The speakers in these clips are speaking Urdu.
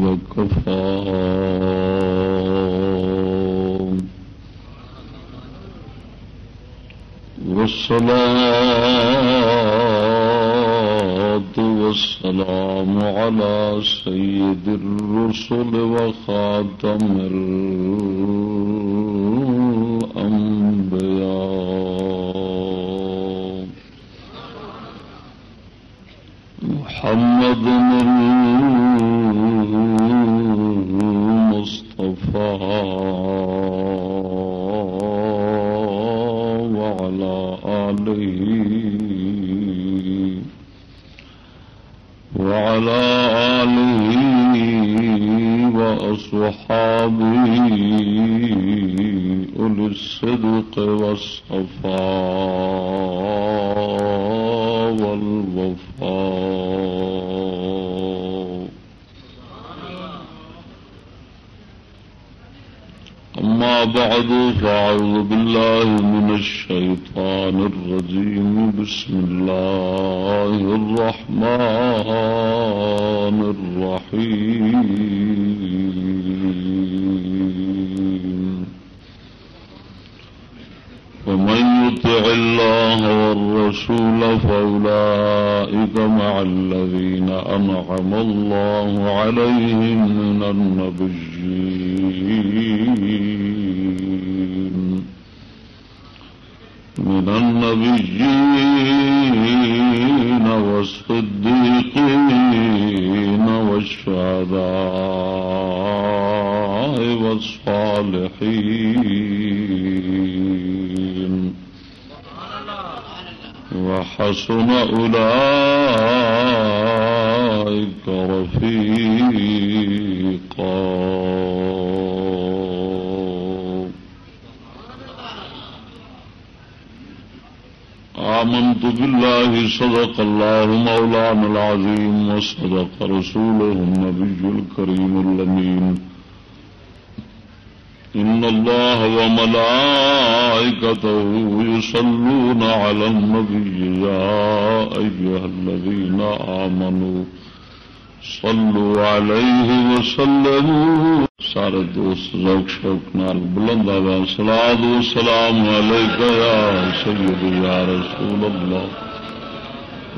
وكفى والصلاة والسلام على سيد الرسل وخاتم الرسل. بلند سلاد سلام علیک سید یا رسول اللہ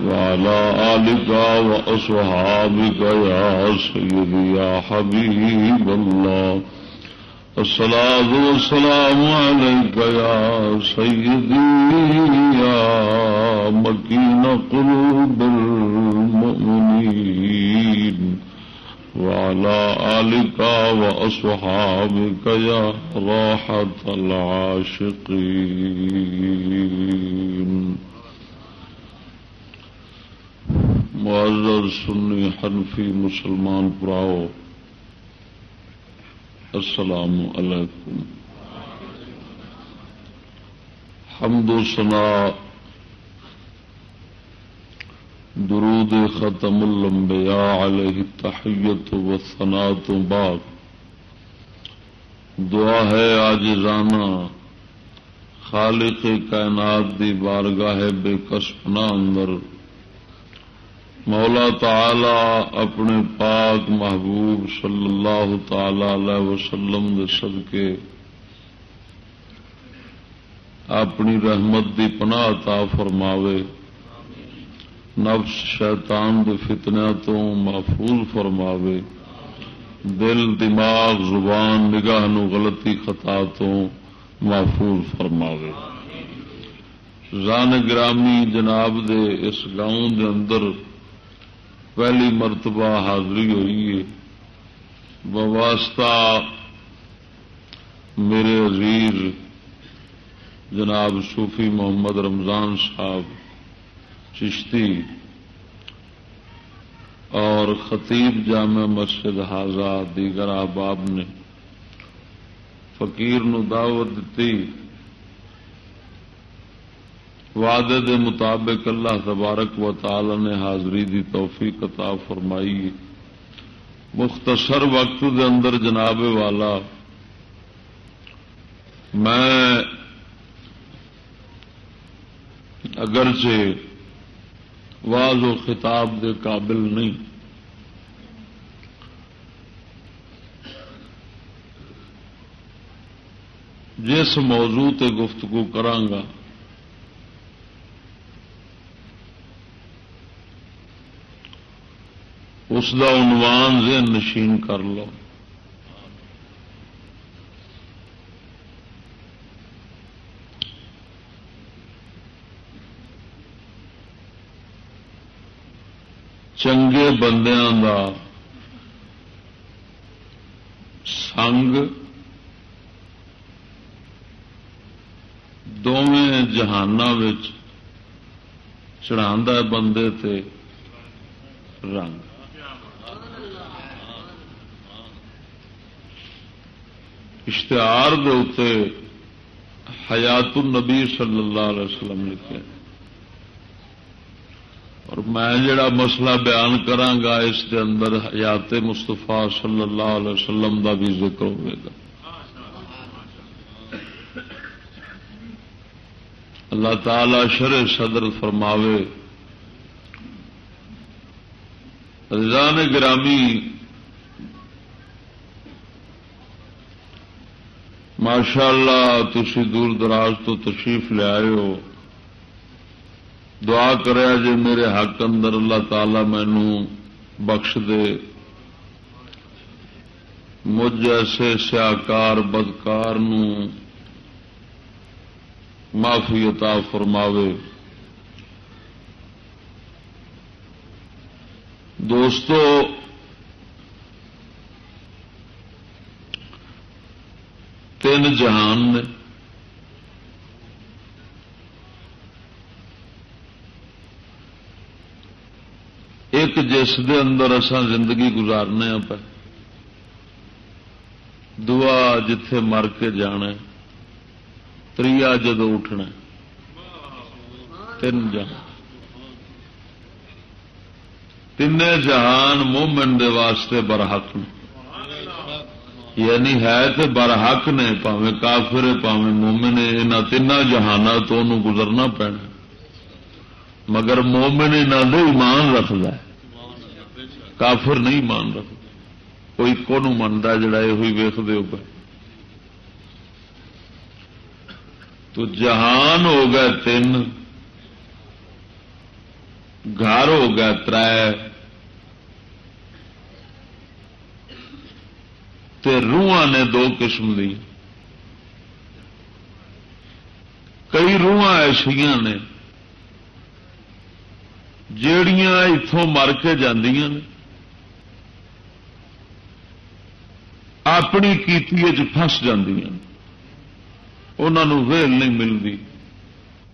وعلى آلك وأصحابك يا سيدي يا حبيب الله. الصلاة والسلام عليك يا سيدي يا مكين قلوب المؤمنين وعلى آلك وأصحابك يا راحة العاشقين. معذر سنی حنفی مسلمان پراؤ، السلام علیکم. حمد و سنا درود ختم الانبیاء علیہ تحیت و ثنا تو بعد۔ دعا ہے آج رانا، خالق کائنات دی بارگاہ بے کسپنا اندر۔ مولا تعالی اپنے پاک محبوب صلی اللہ تعالی علیہ وسلم دے صدقے، اپنی رحمت دی پناہ عطا فرماوے۔ نفس شیطان دے فتنہ تو محفوظ فرماوے۔ دل، دماغ، زبان، نگاہ نو غلطی، خطا تو محفوظ فرماوے۔ زان گرامی جناب دے اس گاؤں دے اندر پہلی مرتبہ حاضری ہوئی ہے۔ بواسطہ میرے عزیز جناب صوفی محمد رمضان صاحب چشتی اور خطیب جامع مسجد حاضہ دیگر احباب نے فقیر نو دعوت دیتی وعدے دے مطابق اللہ تبارک و تعالی نے حاضری دی توفیق عطا فرمائی۔ مختصر وقت دے اندر جناب والا، میں اگرچہ واض و خطاب دے قابل نہیں۔ جس موضوع تے گفتگو کرانگا اس دا عنوان ذہن نشین کر لو۔ چنگے بندیاں دا سنگ دونوں جہان چڑھا بندے تے رنگ۔ اشتہار دے حیات النبی صلی اللہ علیہ وسلم لکھے اور میں جڑا مسئلہ بیان کرانگا اس کے اندر حیات مستفا صلی اللہ علیہ وسلم کا بھی ذکر ہوئے گا۔ اللہ تعالی شر صدر فرماوے رضان گرامی ماشاء اللہ تھی دور دراز تو تشریف لے آئے ہو۔ دعا کریا جی میرے حق اندر اللہ تعالی مینو بخش دے۔ مجھ ایسے سیاکار بدکار معافی عطا فرماوے۔ دوستو، تین جہان نے ایک جس دے اندر اسان زندگی گزارنے ہاں پہ دعا جتھے مر کے جانا تریا جدو اٹھنا تین جہان تین جہان مومن دے واسطے برحق نے۔ یعنی ہے تو برحق نے پاوے کافر پاوے مومن ان تین جہانا تو گزرنا پینا مگر مومن انہوں ایمان رکھد ہے۔ کافر نہیں مان رکھتا۔ کوئی کو منتا جڑا یہ ویخ دے پہ تو جہان ہو گئے تین، گھر ہو گیا تر روح نے دو قسم دی۔ کئی روح ایسا نے، جیڑیاں اتوں مر کے جاندیاں نے۔ اپنی کیتی فس جاندیاں انہوں ویل نہیں ملتی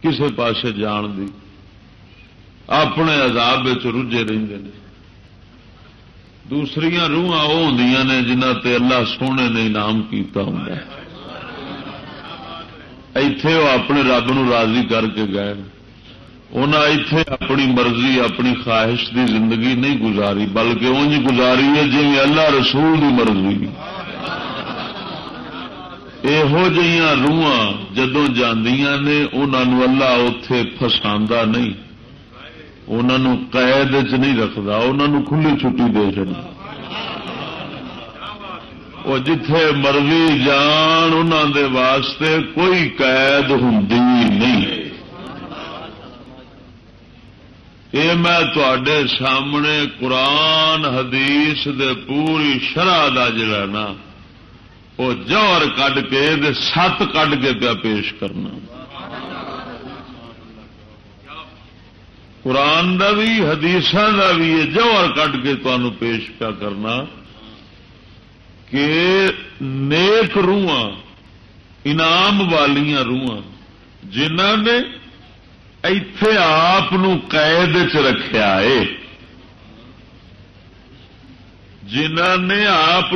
کسی پاس جان دی۔ اپنے عذاب رجے رہتے ہیں دوسری روح وہ ہوں نے جنہ تے اللہ سونے نے انعام کیتا ہوں اتے وہ اپنے رب نو راضی کر کے گئے۔ انہیں اتے اپنی مرضی، اپنی خواہش دی زندگی نہیں گزاری، بلکہ انج گزاری ہے جی اللہ رسول دی مرضی۔ یہو جہاں روح جدو جاندیاں نے انہوں اللہ اتے فسا نہیں انہوں قید چ نہیں رکھتا انہوں کھلی چھٹی دے چڑی وہ جتھے مرضی جان انہوں واسطے کوئی قید ہوں نہیں یہ میں تے سامنے قرآن حدیث دے پوری شرح کا جڑا نا وہ جوہر کڈ کے سات کڈ کے پیا پیش کرنا۔ قرآن دا بھی حدیث دا بھی یہ جوہر کڈ کے تمہوں پیش پیا کرنا کہ نیک روح انعام والیاں روح جنہ نے اتے آپ قید چ رکھا ہے۔ جنہ نے آپ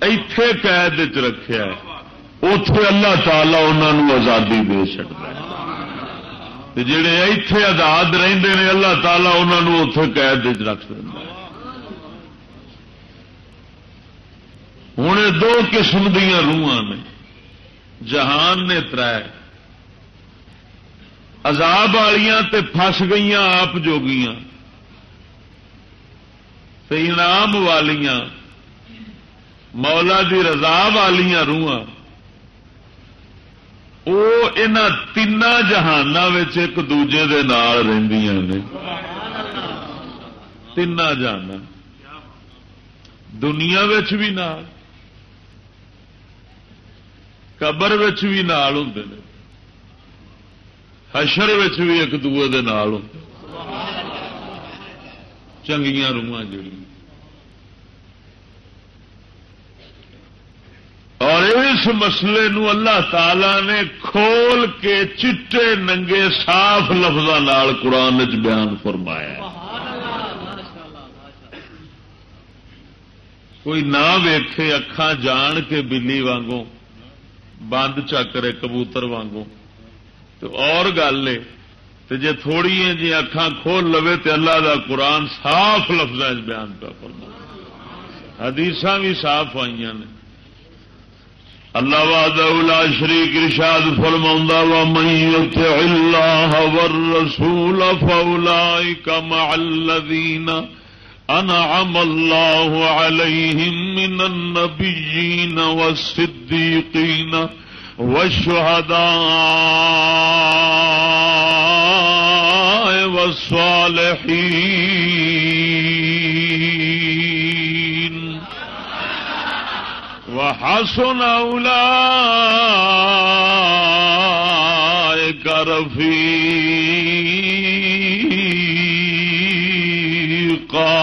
اتے قید چ رکھا اتے اللہ تعالی انہوں آزادی دے چکتا جڑے اتے آزاد رہتے ہیں اللہ تعالی انہوں اتے قید چ رکھ دینا ہوں دو قسم دیا روح نے۔ جہان نے تر عذاب والیاں تے فس گئی آپ جوگیاں۔ انعام والیاں۔ مولا دی رضا والیاں روح وہ ان تین جہان ایک دوجے دے نال نے۔ تین جہان دنیا بھی نال، قبر بھی نال ہوں حشر بھی ایک دوے دے نال ہوں چنگیاں روح جڑی اور اس مسئلے نو اللہ تعالی نے کھول کے چٹے ننگے صاف لفظ قرآن چ بیان فرمایا کوئی نہ ویکھے اکھان جان کے بلی وانگوں، بند چکرے کبوتر وانگوں۔ تو اور گل ہے جی تھوڑی ہے جی اکھان کھول لو تو اللہ دا قرآن صاف لفظ بیان پہ فرما حدیث بھی صاف آئی نے۔ اللہ واد لا شریک ارشاد فرماؤں ومن يطع الله والرسول فاولئك مع الذين انعم الله عليهم من النبيين والصديقين والشهداء والصالحين وحسن أولئك رفيقا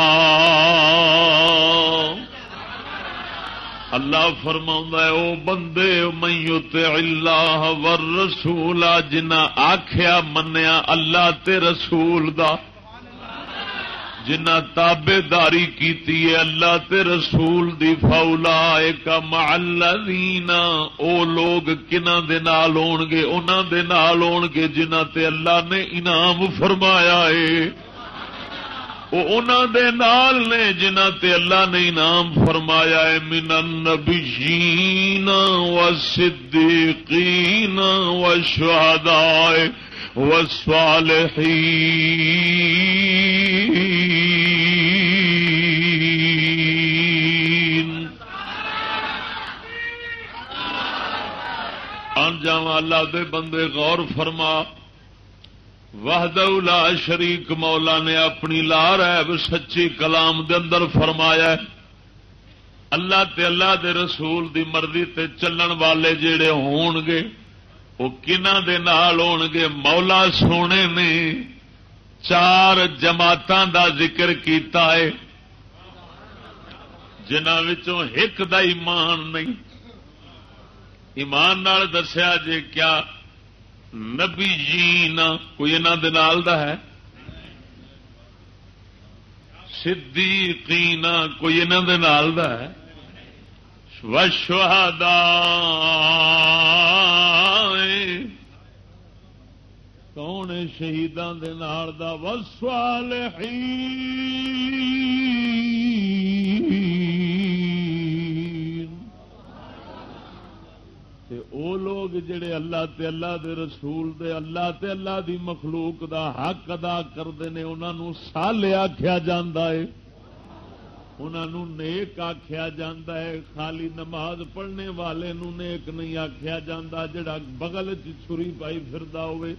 اللہ فرما او بندے میت اللہ ور رسول جنا آخیا منیا اللہ تے رسول دا۔ جنا تابے داری کی اللہ تے رسول دی فولا ایک محلہ او لوگ کنہ دے نال ہون گے، انہاں دے نال ہون گے جنہ تے اللہ نے انعام فرمایا ہے۔ وہ دے نال نے جنہ تے اللہ نے انعام فرمایا ہے، من النبیین و صدیقین و شہداء اللہ دے بندے غور فرما۔ وحد لا شریک مولا نے اپنی لا ریب سچی کلام دے اندر فرمایا اللہ تے اللہ دے رسول دی مرضی تے چلن والے جڑے ہون گے وہ کنہ دے نال ہون گے مولا سونے نے چار جماعتاں دا ذکر کیتا ہے جنہوں ایک دا ایمان نہیں۔ ایمان نال دسیا جے کیا نبی جی کوئی انہوں دے نال دا ہے؟ صدیقین کوئی انہوں دے نال دا ہے؟ وشہدا کون شہیدان دے نال دا؟ وصالحین لوگ جڑے اللہ تے اللہ دے رسول دے اللہ تے اللہ دی مخلوق دا حق ادا کرتے ہیں انہوں سالے آخیا جا نیک آخیا جا خالی نماز پڑھنے والے نو نیک نہیں آخیا جا جڑا بغل چھری پائی فردا ہوئے۔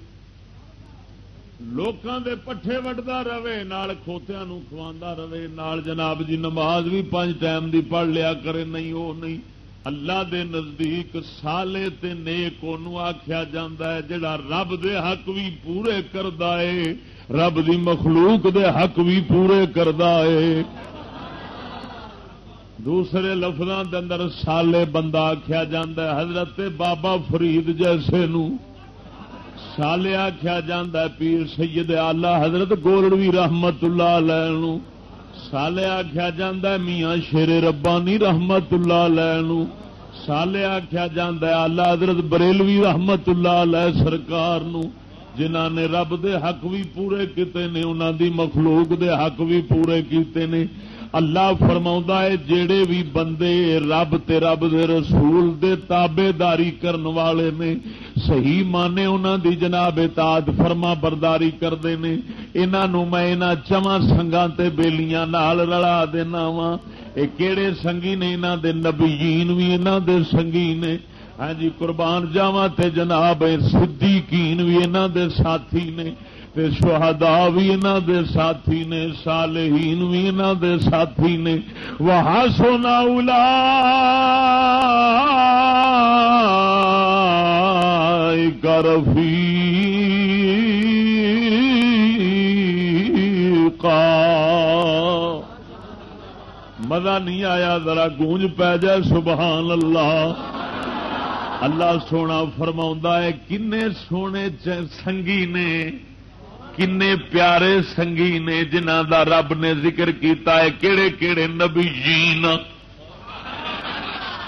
لوکاں دے پٹھے وڈدا رہے، نال کھوتیاں نو کھواندا رہے۔ نال جناب جی نماز بھی پانچ ٹائم دی پڑھ لیا کرے، نہیں، او نہیں۔ اللہ دے نزدیک سالے تے نیک آخیا جا جڑا رب دے حق بھی پورے کردا ہے، رب دی مخلوق دے حق بھی پورے کردا ہے۔ دوسرے لفظوں دے اندر سالے بندہ آخیا جا حضرت بابا فرید جیسے نو سالے آخیا جا پیر سید آلہ حضرت گولڑوی رحمت اللہ علیہ سالے آخیا جا میاں شیر ربانی رحمت اللہ لو سالے آخیا جا آلہ حضرت بریلوی رحمت اللہ علیہ سرکار نو جنہ نے رب دے حق بھی پورے کیتے نے انہوں دی مخلوق دے حق بھی پورے کیتے نے اللہ فرما ہے جڑے بھی بندے رب تے رب دے رسول دے تابے داری کرن والے نے صحیح مانے انہوں دی جناب اطاعت فرما برداری کرتے ہیں۔ انہوں میں انہوں چواں سنگا تے بیلیاں نال رلا دینا وا یہ کہڑے سنگی نے انہوں دے نبیین بھی انہوں دے سنگی نے۔ ہاں جی قربان جاوا تے جناب صدیقین بھی انہاں دے ساتھی نے۔ تے شہدا بھی انہاں دے ساتھی نے۔ صالحین بھی انہاں دے ساتھی نے۔ وہاں سونا الا کرفی مزہ نہیں آیا، ذرا گونج پی جائے، سبحان اللہ۔ اللہ سونا فرما ہے، کنے سونے سنگی نے، کنے پیارے سنگی نے جنہ دا رب نے ذکر کیتا ہے کہڑے کہڑے نبی جی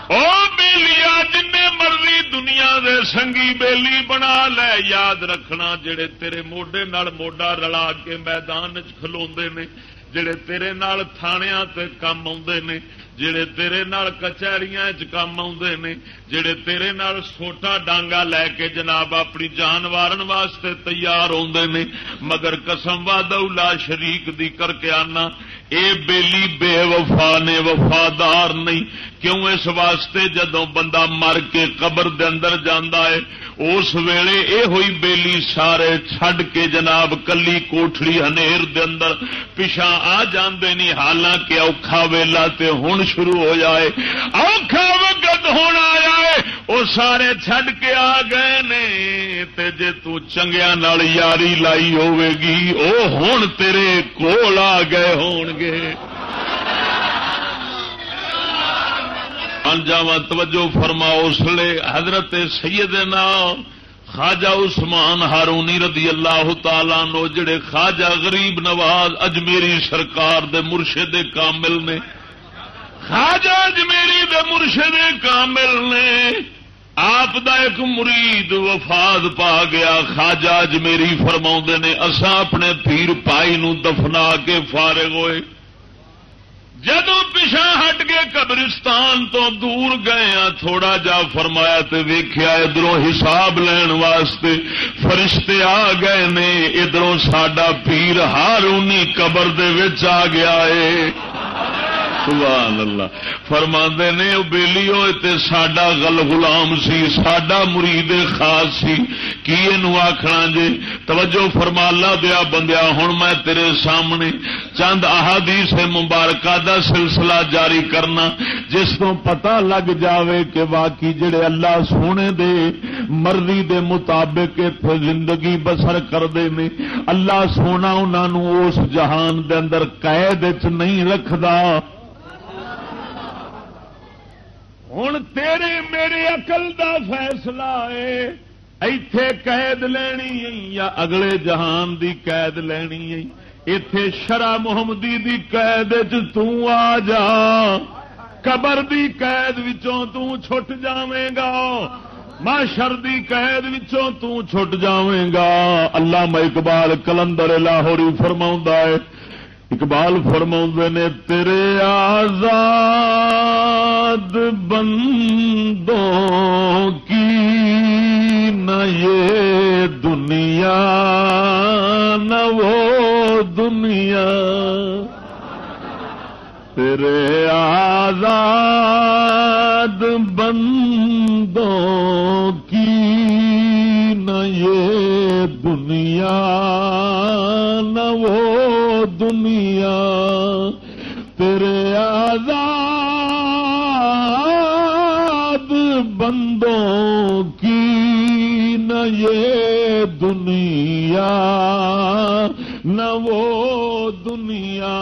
او جین جن مرضی دنیا دے سنگی بیلی بنا لے، یاد رکھنا جڑے تیرے موڈے نال موڈا رلا کے میدان چلو نے، جڑے تیرے نال تھانیاں تے کام آدھے نے، جڑے تیرے نال کچہریاں کام آدھے نے، جڑے تیرے نال سوٹا ڈانگا لے کے جناب اپنی جان وارن واسطے تیار ہوندے نے۔ مگر قسم وا دولا شریک دی کر کے آنا اے بیلی بے وفا نے وفادار نہیں۔ کیوں اس واسطے جدو بندہ مر کے قبر دے اندر جانا ہے، اس ویلے اے ہوئی بیلی سارے چھڈ کے جناب کلی کوٹڑی ہنیر دے اندر پچھا آ جاندے نہیں، حالانکہ اوکھا ویلا تے ہن شروع ہو جائے۔ اوکھا وقت ہونا آیا ہے وہ سارے چھڈ کے آ گئے نے۔ تے جے تو چنگیا نال یاری لائی ہوے گی، او ہن تیرے کول آ گئے ہون گے انجام توجہ فرما اس لیے حضرت سیدنا خواجہ عثمان ہارونی رضی اللہ تعالی نو جڑے خواجہ غریب نواز اجمیری سرکار دے مرشد کامل نے، خواجہ اجمیری دے مرشد کامل نے آپ دا ایک مرید وفاد پا گیا، خواجہ اجمیری فرما نے اسا اپنے پیر پائی نو دفنا کے فارغ ہوئے۔ جدو پچھا ہٹ کے قبرستان تو دور گئے ہاں تھوڑا جا فرمایا تو ویخیا ادھر حساب لین واسطے فرشتے آ گئے نے ادھر ساڈا پیر ہارونی قبر دے آ گیا ہے۔ سبحان اللہ فرما نے بےلی ہوئے ساڈا گل غلام سی، ساڈا مرید خاص سی۔ کی یہ آخنا جی توجہ فرما لا دیا بندیا ہوں میں تیرے سامنے چند احادیث مبارکہ دا سلسلہ جاری کرنا، جس کو پتا لگ جاوے کہ واقعی جڑے اللہ سونے دے، مرضی دے مطابق اتنے زندگی بسر کرتے ہیں اللہ سونا انہوں اس جہان دے اندر قید نہیں رکھدا۔ ہوں تیرے میرے اقل دا فیصلہ ہے۔ ایتھے قید لینی یا اگلے جہان دی قید لینی اتے شرا محمدی دی قید توں آ جا۔ قبر دی قید وچوں توں چھٹ جاویں گا۔ ماشر دی قید وچوں توں چھٹ جاویں گا۔ اللہ اقبال کلندر لاہوری فرما ہے۔ اقبال فرما نے، تیرے آزاد بندوں کی نہ یہ دنیا نہ وہ دنیا. تیرے آزاد بندوں کی نہ یہ دنیا، نہ وہ دنیا۔ تیرے آزاد بندوں کی نہ یہ دنیا، نہ وہ دنیا۔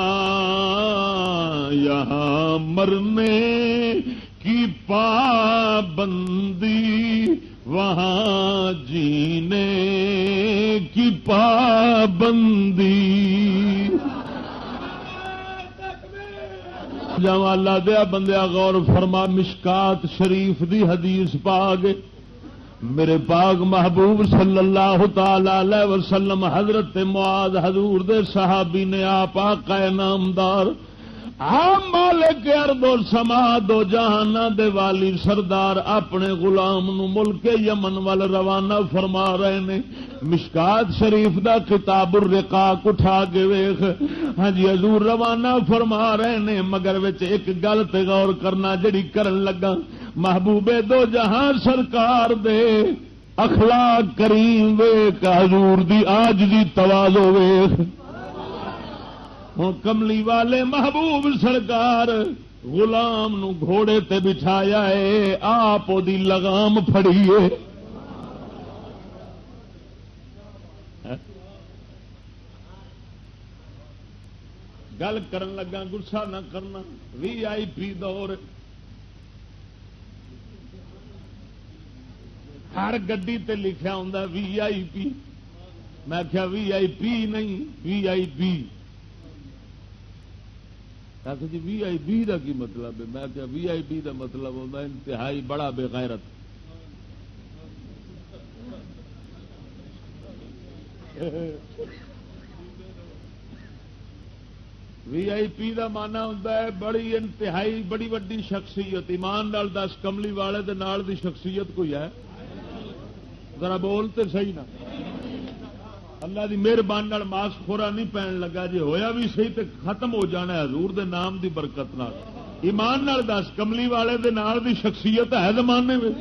یہاں مرنے کی پابندی وہاں جینے کی پابندی۔ اللہ دیا بندیا غور فرما، مشکات شریف دی حدیث پاگ میرے پاک محبوب صلی اللہ تعالی وسلم، حضرت معاذ حضور دے صحابی نے آپ آقا نامدار آم مالک ارد و سما دو جہان دے والی سردار اپنے غلام نو ملک یمن وال روانہ فرما رہے نے۔ مشکات شریف دا کتاب الرقاق اٹھا کے ویخ ہاں جی حضور روانہ فرما رہے نے، مگر وچ ایک گل تے غور کرنا جڑی کرن لگا۔ محبوبے دو جہاں سرکار دے اخلاق کریم ویک حضور دی آج دی توازو ویخ ہوں کملی والے محبوب سرکار غلام نو گھوڑے تے بٹھایا ہے، آپ دی لگام فڑیے گل کرن لگا، گسا نہ کرنا۔ وی آئی پی دور۔ ہر گڈی تے لکھا ہوں وی آئی پی۔ میں کیا وی آئی پی نہیں، وی آئی پی۔ جی وی آئی بی کا کی مطلب ہے؟ میں کیا مطلب وی آئی پی کا مطلب ہوتا انتہائی بڑا بےغیرت وی آئی پی کا مانا ہوں بڑی انتہائی، بڑی وڈی شخصیت۔ ایمان نال دس، کملی والے دے نال دی شخصیت کوئی ہے؟ ذرا بولتے صحیح نا۔ اللہ دی مہربانی ماسک خورا نہیں پہن لگا جی ہویا بھی صحیح تے ختم ہو جانا ہے، حضور دے نام دی برکت نال۔ ایمان نال دس، کملی والے دے نال دی شخصیت ہے زمانے میں۔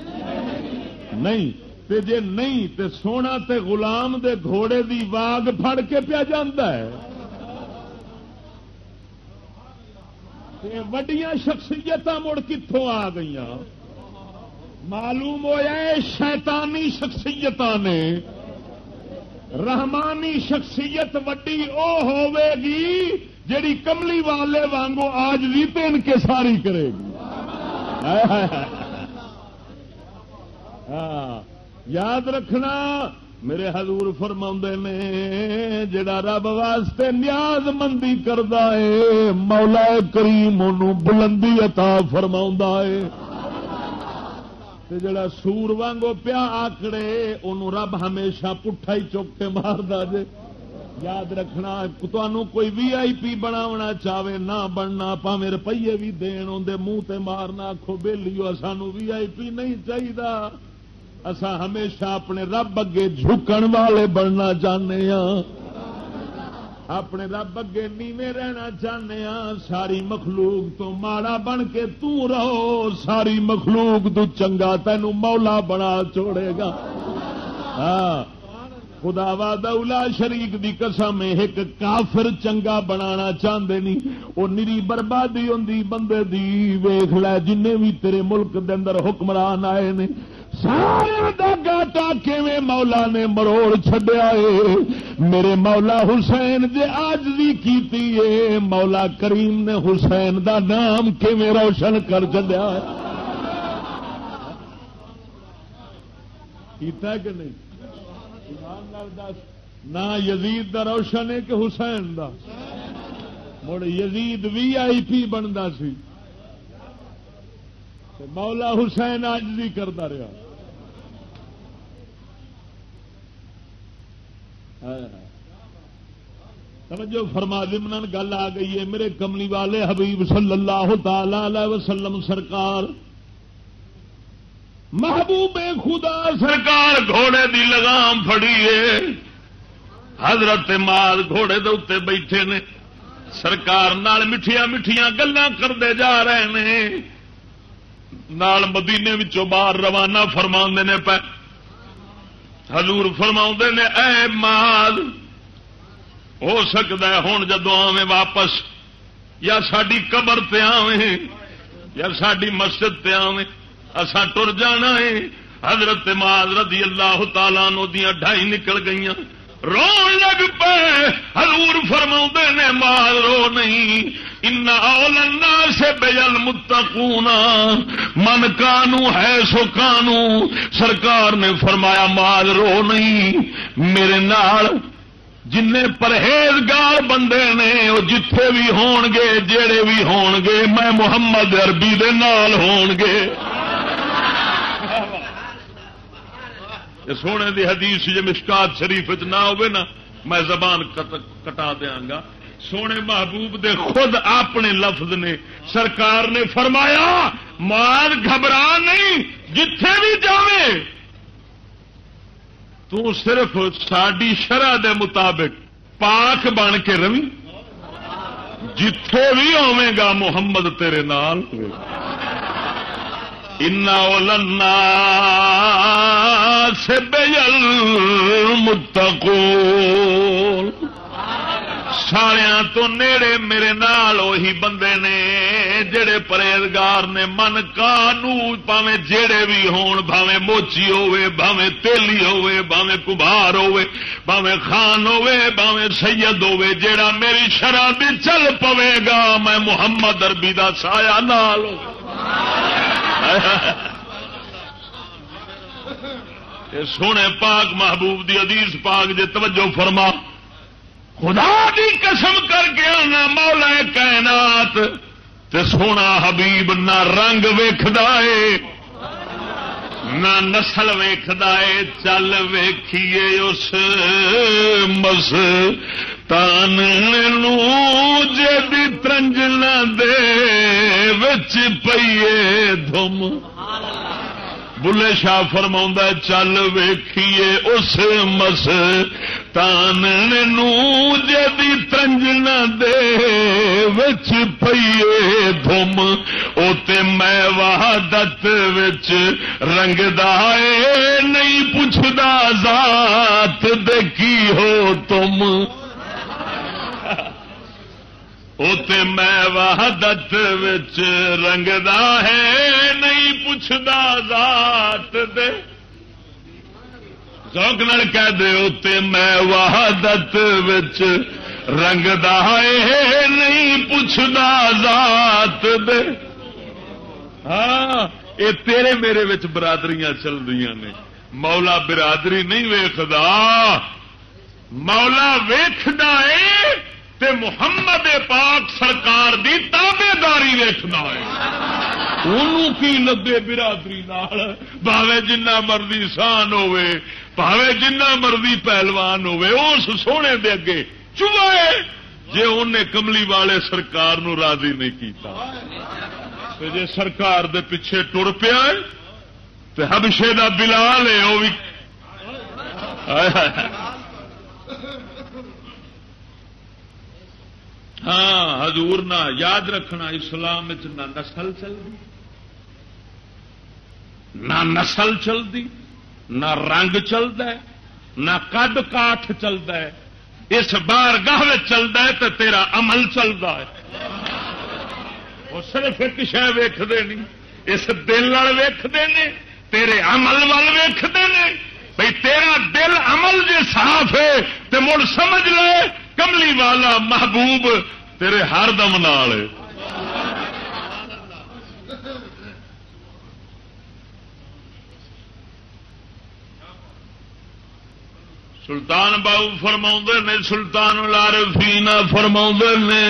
نہیں، تے جے نہیں، تے سونا تے غلام دے گھوڑے دی واگ پھڑ کے پیا جاندہ ہے۔ وڈیاں شخصیت مڑ کتوں آ گئی معلوم ہوا شیطانی شخصیت نے۔ رحمانی شخصیت وڈی او ہوے گی جڑی کملی والے وانگو آج بھی تین کے ساری کرے گی۔ ہاں، یاد رکھنا، میرے حضور فرما نے جڑا رب واسطے نیاز مندی کرتا ہے، مولا کریم بلندی عطا فرما ہے۔ جڑا سور وانگو پیا آکڑے ان رب ہمیشہ پٹھا ہی چوکے مار دے یاد رکھنا تمہوں کوئی وی آئی پی بناونا چاہے نہ بننا پاوے روپیے بھی دین اندر منہ تے مارنا آخو بہلی سانو وی آئی پی نہیں چاہیے اسا ہمیشہ اپنے رب اگے جھکن والے بننا چاہنے ہاں۔ اپنے رب اگے نیوے رہنا چاہنے ہاں ساری مخلوق تو ماڑا بن کے تو رہو، ساری مخلوق تو چنگا، تینو مولا بنا چھوڑے گا۔ ہاں خدا وا دولا شریک دی قسم، ایک کافر چنگا بنانا چاہتے نہیں وہ نری بربادی ہوں بندے دی ویخ لے جن بھی تیرے ملک دے اندر حکمران آئے نے سارے گاٹا کیویں مولا نے مروڑ چڈیا ہے میرے مولا حسین جے آج بھی کیتی ہے مولا کریم نے حسین دا نام کیویں روشن کر چلیا کیتا کہ نہیں؟ نہ یزید دا روشن ہے کہ حسین دا؟ مڑ یزید وی آئی پی بنتا سی۔ مولا حسین آج بھی کرتا رہا۔ سمجھو فرما دمن گل آ گئی ہے، میرے کملی والے حبیب صلی اللہ تعالی وسلم سرکار، محبوب خدا سرکار گھوڑے دی لگام فڑی ہے۔ حضرت مال گھوڑے دے اتنے بیٹھے نے۔ سرکار نال مٹھیاں مٹھیاں گلا کرتے جا رہے ہیں نال مدینے باہر روانہ فرما نے پہ حضور فرما نے، اے مال، ہو سکتا ہے ہوں جدو آویں واپس، یا ساری قبر تے آویں، یا ساری مسجد تے آویں اسا ٹر جانا ہے۔ حضرت مال رضی اللہ تعالی نو دیا ڈھائی نکل گئی رو لگ پے ہرور فرما نے، مال رو نہیں۔ ان اولنا سے بےل متقونا من کانو ہے سو کانو۔ سرکار نے فرمایا، مال رو نہیں۔ میرے نال جن پرہیزگار بندے نے، وہ جتھے بھی ہون گے جڑے بھی ہون گے میں محمد اربی دے نال ہون گے سونے دی حدیث جی مشکات شریف نہ ہوئے نا، میں زبان کٹا دیا گا۔ سونے محبوب دے خود اپنے لفظ نے سرکار نے فرمایا، مال گھبرا نہیں، جتھے بھی جاوے۔ تو صرف ساری شرح دے مطابق پاک بن کے روی، جتھے بھی گا، محمد تیرے نال۔ اولنا سے بیل سارا تو نیڑے میرے نال وہی بندے نے جڑے پرہیزگار نے من کانو پاوے جڑے بھی ہون بھاوے موچی ہوے بھاوے تیلی ہوے بھاوے کبھار ہوے بھاوے خان ہوے بھاوے سید ہوے جیڑا میری شرح بھی چل پوے گا، میں محمد اربی دا سایہ نال سونے پاک محبوب دی حدیث پاک جے توجہ فرما۔ خدا دی قسم کر کے آنا مولا کائنات، تے سونا حبیب نہ رنگ ویخد نہ نسل ویخد چل ویکھیے اس مس۔ تان جی ترنجنا دے وچ پیے دھم بلے شاہ فرما چل ویکھیے اس مس تان جی ترنجن دے وچ پیے دھم اوتے میں وحدت وچ رنگ دائے نہیں پوچھدا ذات دے کی ہو تم اوتے میں وحدت وچ رنگدا ہے، نہیں پوچھدا ذات دے۔ ذوق نال کہہ دے، اوتے میں وحدت وچ رنگدا ہے، نہیں پوچھدا ذات دے۔ ہاں اے تیرے میرے وچ برادریاں چل رہی نے۔ مولا برادری نہیں ویکھدا۔ مولا ویکھدا ہے تے محمد پاک سرکار دی تابے داری ویکنا ہے۔ انہوں کی لگے برادری نال بھاوے جنہ مرضی سان ہوے بھاوے جنہ مرضی پہلوان ہوے اس سونے دے اگے چوائے جے انہیں کملی والے سرکار نو راضی نہیں کیتا۔ تے جے سرکار دے پیچھے ٹر پیا تے حبشے دا بلال ہے وہ بھی ہاں حضور نہ یاد رکھنا اسلام نہ نسل چلتی نہ نسل چلتی نہ رنگ چلتا ہے، نہ کد کاٹ چلتا ہے۔ اس بار گاہ چلتا ہے تو تیرا عمل چلتا ہے۔ وہ صرف ایک شہ ویختے نہیں اس دل ویختے نے تیرے عمل وال ویختے نے بھائی تیرا دل عمل جی صاف ہے تو مڑ سمجھ لے۔ کملی والا محبوب تیرے ہر دم نال سلطان بابو فرما نے، سلطان لارفی فرما نے،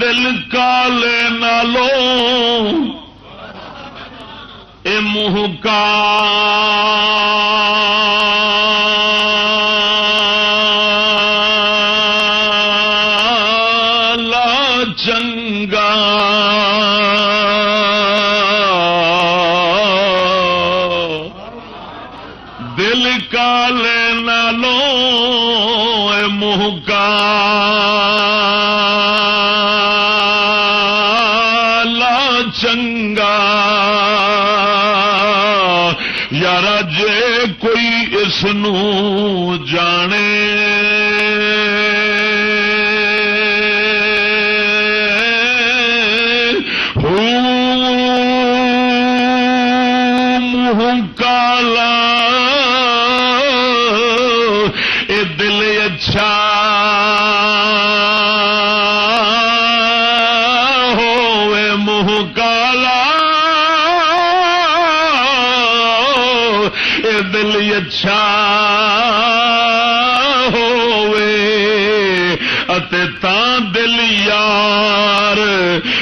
دل کالے نالو اے منہ کا شاہ ہوے اتے دل یار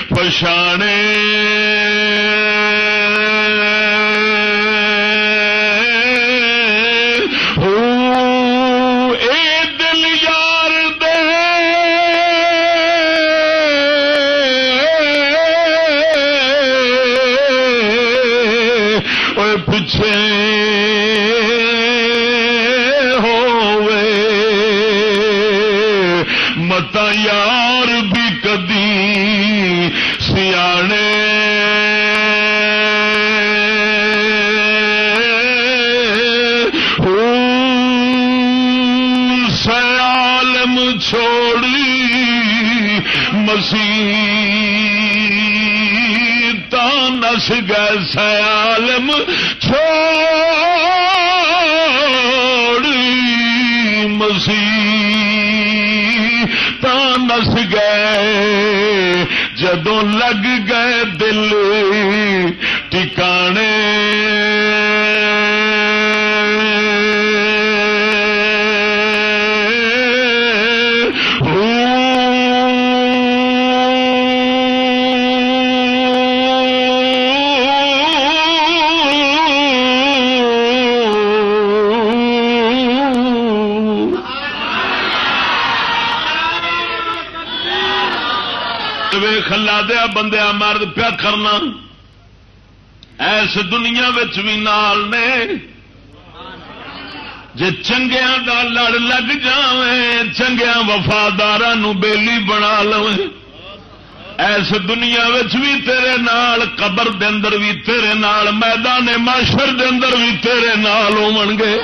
پشانے پیا ایس دنیا بھی نال نے۔ جے چنگیا کا لڑ لگ جائے چنگیا وفادار بیلی بنا لو ایس دنیا بھی تیرے نال، قبر دے اندر بھی تیرے نال، میدان معاشر دے اندر بھی تیرے نال ہو گے۔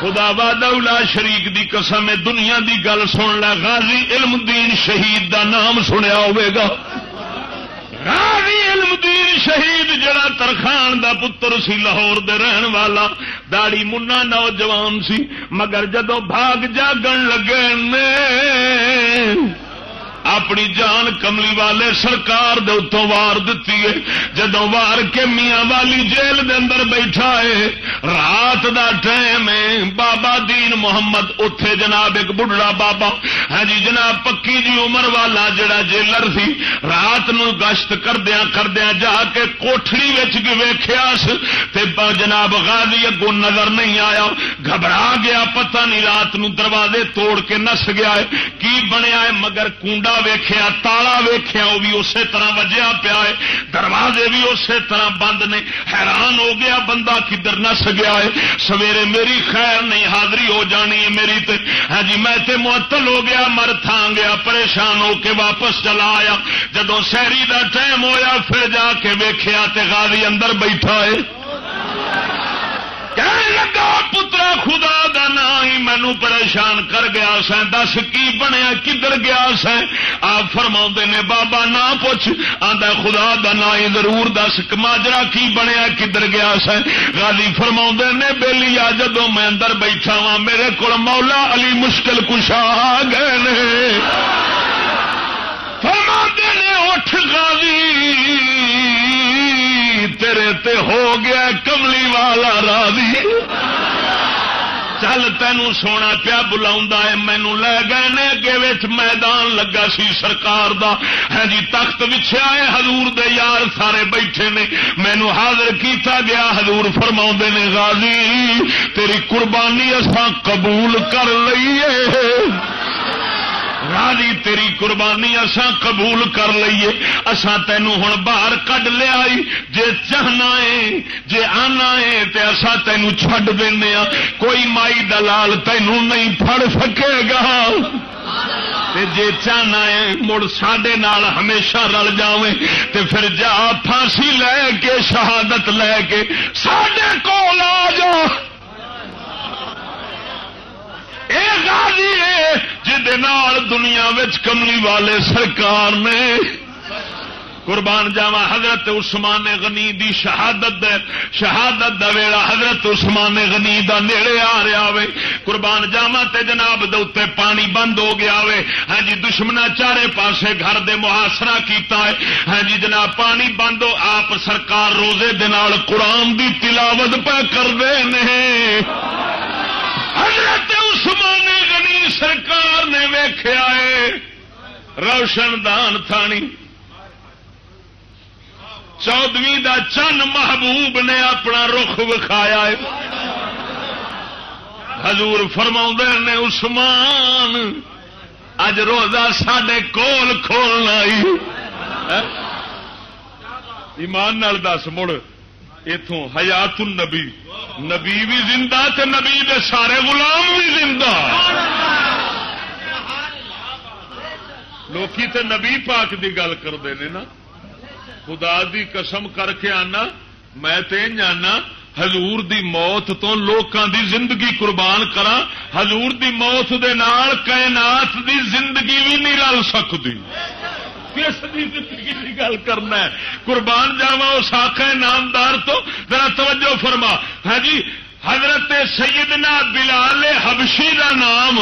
خدا بادلا شریک دی قسم، دنیا دی گل سن لا غازی علم دین شہید دا نام سنیا ہوئے گا غازی علم دین شہید جڑا ترخان دا پتر سی لاہور دے رہن والا۔ داڑی منا نوجوان سی، مگر جدو بھاگ جاگن لگے نے اپنی جان کملی والے سرکار دے اتوں وار دیتی ہے۔ جدو وار کے میاں والی جیل دے اندر بیٹھا ہے، رات دا ٹائم ہے۔ بابا دین محمد اتے جناب ایک بڑھڑا بابا۔ ہاں جی جناب پکی جی عمر والا جڑا جیلر سی، رات نو گشت کردیا کردیا جا کے کوٹڑی ویخیا جناب غازی اگو نظر نہیں آیا۔ گھبرا گیا، پتہ نہیں رات نو دروازے توڑ کے نس گیا ہے۔ کی بنیا ہے مگر کنڈا ویخیا تالا ویخیا وہ بھی اسی طرح وجیا پیا ہے۔ دروازے بھی اسی طرح بند نے۔ حیران ہو گیا بندہ کدھر نس گیا ہے۔ سویرے میری خیر نہیں حاضری ہو جانی ہے میری تے۔ ہاں جی میں تے معطل ہو گیا، مر تھا گیا، پریشان ہو کے واپس چلا آیا۔ جدو شہری دا ٹائم ہویا، پھر جا کے ویخیا تے غازی اندر بیٹھا ہے۔ لگا پترا خدا دا نا ہی مینو پریشان کر گیا سا دس کی بنیا، کدھر گیا سا آپ فرما نے، بابا نہ پوچھ۔ آدھا خدا دا نا ہی ضرور دس ماجرا کی بنیا، کدھر گیا سا گالی فرما نے بہلی آ جدو میں اندر بیٹھا وا میرے کو مولا علی مشکل کشا گئے نے۔ فرما نے، اٹھ گالی تیرے تے ہو گیا کملی والا راضی۔ چل تین سونا پیا بلا مینو لے گئے نے اگے میدان لگا سی سرکار دا۔ ہے جی تخت بچھا ہے ہزور دے یار سارے بیٹھے نے۔ مینو حاضر کیتا گیا ہزور فرما نے غازی تیری قربانی اساں قبول کر لئیے۔ راضی تیری قربانی اساں قبول کر لئیے۔ اساں تینوں ہن باہر کڈ لیا جے چاہنا ہے، جے آنا ہے، تے اساں تینوں چھڈ دینے ہاں کوئی مائی دلال تینوں نہیں پھڑ سکے گا۔ تے جے چاہنا ہے، مڑ سڈے نال ہمیشہ رل جاوے تے پھر جا پھانسی لے کے، شہادت لے کے سڈے کول آ جا۔ دنیا کملی والے سرکار نے قربان جاوا حضرت عثمان غنی دی شہادت شہادت دا ویڑا حضرت عثمان غنی دا نیڑے آ رہا وے۔ قربان جاوا تے جناب دے پانی بند ہو گیا وے۔ ہاں جی دشمنا چارے پاسے گھر دے محاصرہ کیتا ہے۔ ہاں جی جناب، پانی بند ہو، آپ سرکار روزے دنال قرآن دی تلاوت پہ کر دے حضرت عثمان غنی سرکار نے ویخیا ہے۔ روشن دان تھانی۔ چودویں دا چن محبوب نے اپنا رخ وکھایا ہے۔ حضور فرما نے، عثمان، اج روزہ سڈے کول کھولنا ہاں؟ ایمان نال دس، مڑ۔ اتوں حیات النبی نبی بھی زندہ تے نبی دے سارے غلام بھی زندہ۔ لوکی تے نبی پاک دی گل کرتے ہیں نا۔ خدا دی قسم کر کے آنا۔ میں تے جانا حضور دی موت تو لوکاں دی زندگی قربان کرا حضور دی موت دے نال کائنات دی زندگی بھی نہیں رل سکتی کس زندگی کی گل کرنا ہے۔ قربان جاوا اس آخا نامدار تو۔ ذرا توجہ فرما۔ ہاں جی حضرت سیدنا بلال حبشی دا نام۔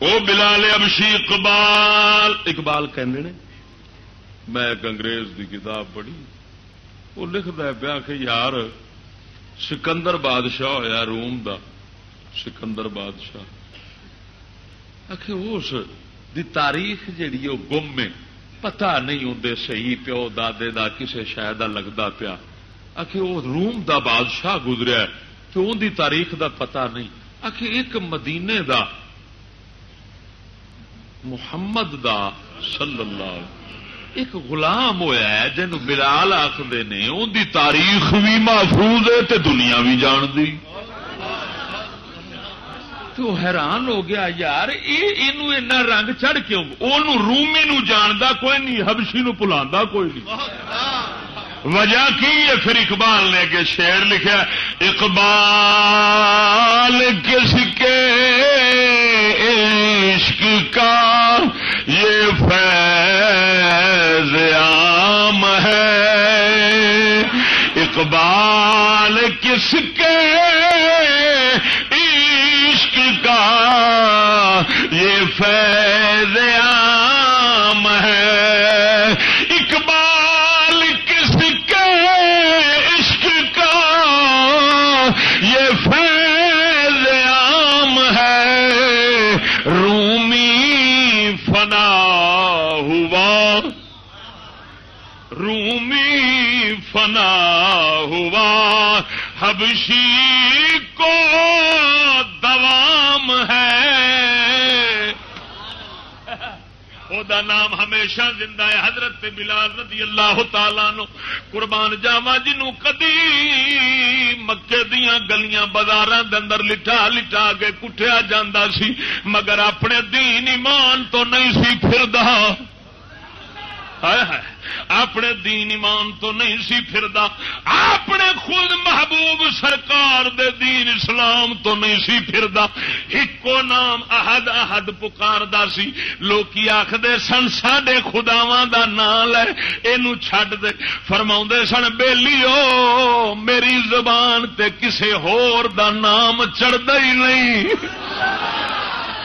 وہ بلال حبشی اقبال۔ اقبال کہندے نے، میں ایک انگریز دی کتاب پڑھی۔ وہ لکھتا پیا کہ یار، سکندر بادشاہ ہویا روم دا۔ سکندر بادشاہ۔ اس دی تاریخ جیڑی وہ گم ہے پتا نہیں ہوں صحیح پیو دادے دا کسے شاید لگتا پیا۔ وہ روم دا بادشاہ گزریا تو ان دی تاریخ دا پتا نہیں۔ آخ ایک مدینے دا محمد دا صلی اللہ ایک غلام ہوا ہے جن بلال آخر نے ان دی تاریخ بھی محفوظ ہے تے دنیا بھی جان دی۔ تو حیران ہو گیا، یار یہ رنگ چڑھ کیوں؟ رومی نو جاندا کوئی نہیں ہبشی نو پلا کوئی نہیں۔ وجہ کی ہے؟ پھر اقبال نے کہ شیر لکھا اقبال کس کے عشق کا یہ فیض عام ہے؟ اقبال کس کے کا یہ فیض عام ہے۔ اقبال کس کے عشق کا یہ فیض عام ہے۔ رومی فنا ہوا۔ رومی فنا ہوا۔ حبشی کو دوام ہے۔ دا نام ہمیشہ زندہ ہے۔ حضرت بلال رضی اللہ تعالی نو قربان جاوا جنو کدی مکے دیا گلیاں بازار اندر لٹا لٹا کے کٹیا جا سی، مگر اپنے دین ایمان تو نہیں سی، پھر اپنے دین ایمان تو نہیں سی پھردا، اپنے خود محبوب سرکار دے دین اسلام تو نہیں سی پھردا۔ ایکو نام احد احد پکاردا سی۔ لوکی آخدے سن، ساڈے خداواں دا نام لے اینو چھڈ دے۔ فرماوندے سن، بیلیو، میری زبان تے کسے ہور دا نام چڑھدا ہی نہیں۔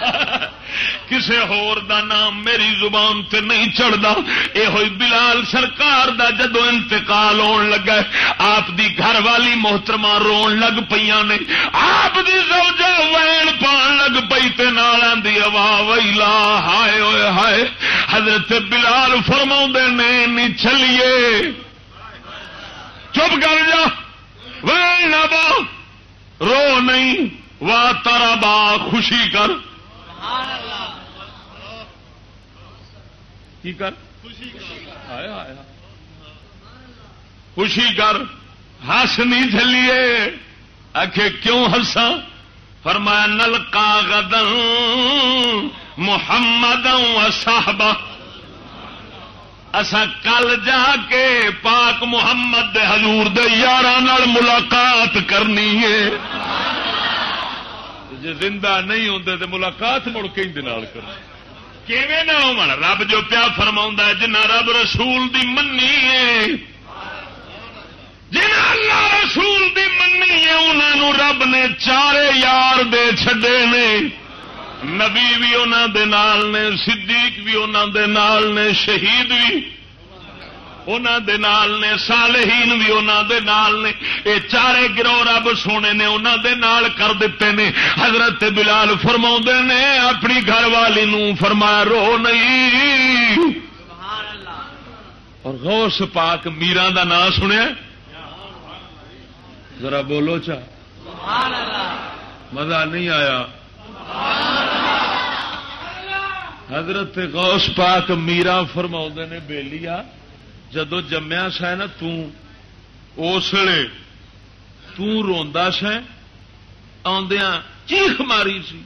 کسے ہور دا نام میری زبان تے نہیں چڑھتا یہ ہوئی بلال سرکار دا جدو انتقال ہون لگا آپ دی گھر والی محترمہ رون لگ پی نے۔ آپ دی زوجہ وین پان لگ پئی تے نالا دی ہوا ویلا ہائے ہوئے ہائے۔ حضرت بلال فرما نے نہیں چلیے چپ کر جا۔ وین نہ با۔ رو نہیں، وا تارا با، خوشی کر۔ کی کر؟ خوشی کر. ہس نہیں چلیے آخ کیوں ہسا فرمایا نل کا گدن محمد صاحب اسا کل جا کے پاک محمد دے حضور دے یار ملاقات کرنی ہے۔ جی زندہ نہیں ہوتے تو ملاقات مڑ کے کرنی کیویں نہ ہو رب جو پیا فرما جنا رب رسول دی منی جنا اللہ رسول دی منی ہے انہوں رب نے چارے یار دے چھڈے نے۔ نبی بھی انہوں دے نال نے، صدیق بھی انہوں دے نال نے، شہید بھی دے نال نے، صالحین بھی انہوں دے نال نے۔ یہ چارے گروہ رب سونے نے انہوں دے نال کر دیتے نے۔ حضرت بلال فرما نے، اپنی گھر والی نو فرمایا، رو نہیں۔ اور غوث پاک میران دا نام سنیا۔ ذرا بولو چا۔ مزہ نہیں آیا۔ حضرت غوث پاک میرا فرما نے بےلی جدو جمیا سا نا تسلے توندا سا آدیا چیخ ماری سی،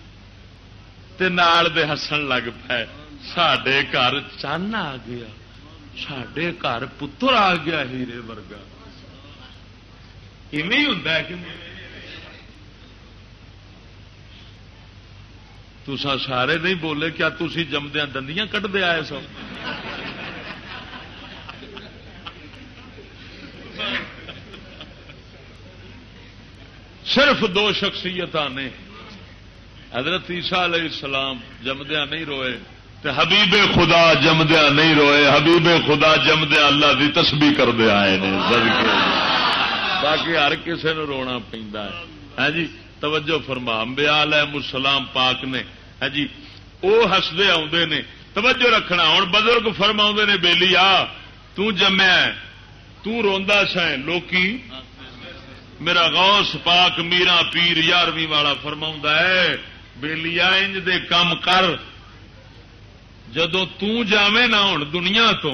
تے نال دے ہسن لگ پے سڈے گھر چن آ گیا سڈے گھر پتر آ گیا ہیرے ورگا۔ ایویں ہوں کہ تسا سارے نہیں بولے کیا تھی جمدیا دندیاں کٹتے آئے سو؟ صرف دو شخصیت نے حضرت عیسیٰ علیہ السلام جمدیا نہیں روئے تے حبیب خدا جمدیا نہیں روئے، حبیب خدا جمدیا اللہ کی تسبیح کرتے آئے نے باقی ہر کسی نو رونا پہ ہاں جی توجہ فرما امبیا علیہ السلام پاک نے ہاں جی وہ ہستے آدھے نے۔ توجہ رکھنا ہوں بزرگ فرما نے بےلی آ تمیا توندا سا لوکی میرا غوث پاک میرا پیر یارویں والا فرما ہے بےلیا انج دے کام کر۔ جدو تمے نہ ہوں دنیا تو،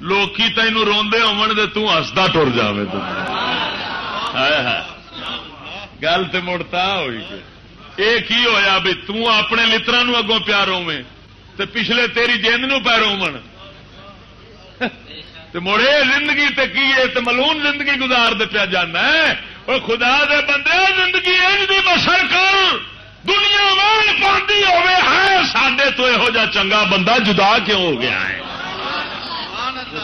لوکی تین روندے ہون دے تستا ٹر جائے گل تو مڑتا ہوئی یہ کی ہویا بھی تنے لطرا اگوں پیارو میں تے پچھلے تیری جند نو پیرو مڑے زندگی تے کی ہے ملون زندگی گزار دے پیا جانا ہے۔ اور خدا دے بندے زندگی بسر کر۔ دنیا مان پڑتی ہوے ہے۔ سڈے تو یہو جا چنگا بندہ جدا کیوں ہو گیا ہے؟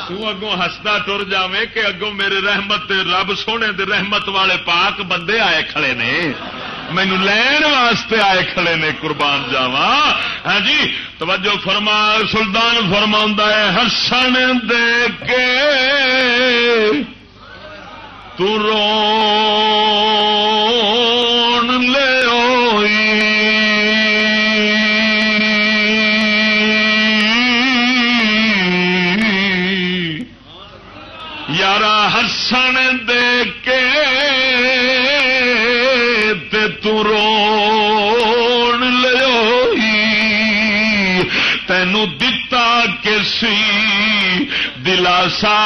تگوں ہستا ٹر جائے کہ اگوں میرے رحمت رب سونے دے رحمت والے پاک بندے آئے کھڑے نے۔ مینو لین واسطے آئے کھڑے نے قربان جاوا ہاں جی توجہ فرما، سلطان فرما ہے ہسن دے کے ترون دلاسا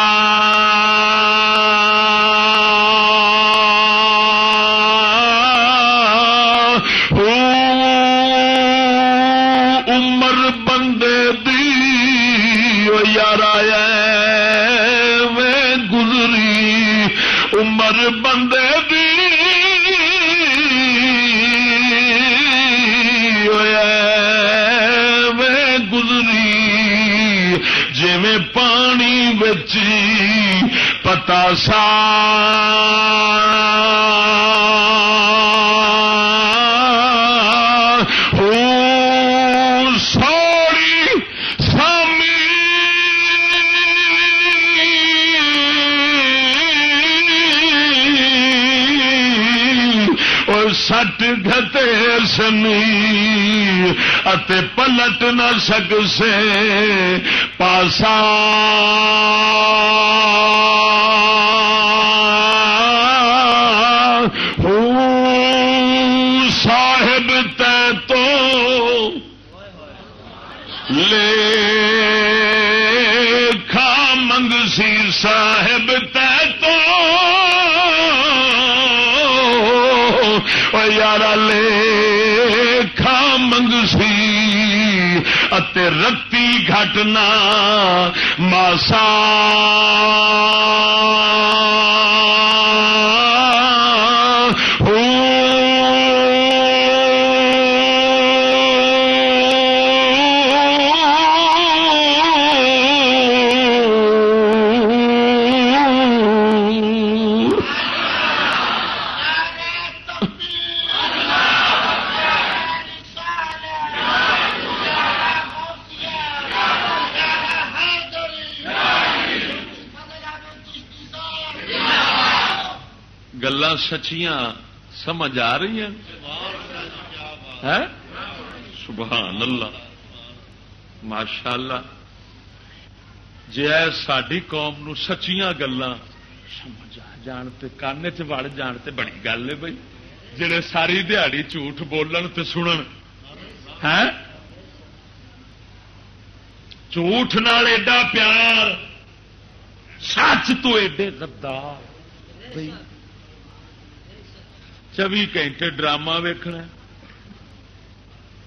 پتا سا سٹ گتے سنی۔ پلٹ نہ سک سے پاسا صاحب تو لے کھا منگ سی صاحب تو۔ یار لے رتی گھٹنا ماسا سچیاں سمجھ آ رہی ہیں؟ سبحان اللہ۔ ماشاء اللہ جی ساری قوم نو سچیاں گلان سمجھ آ جان کان چڑ جان تے بڑی گل ہے بھائی جڑے ساری دیہڑی جھوٹ بولن تے سنن۔ ہے؟ جھوٹ نال ایڈا پیار۔ سچ تو ایڈے غدار۔ بھائی چوبی گھنٹے ڈرامہ ویکنا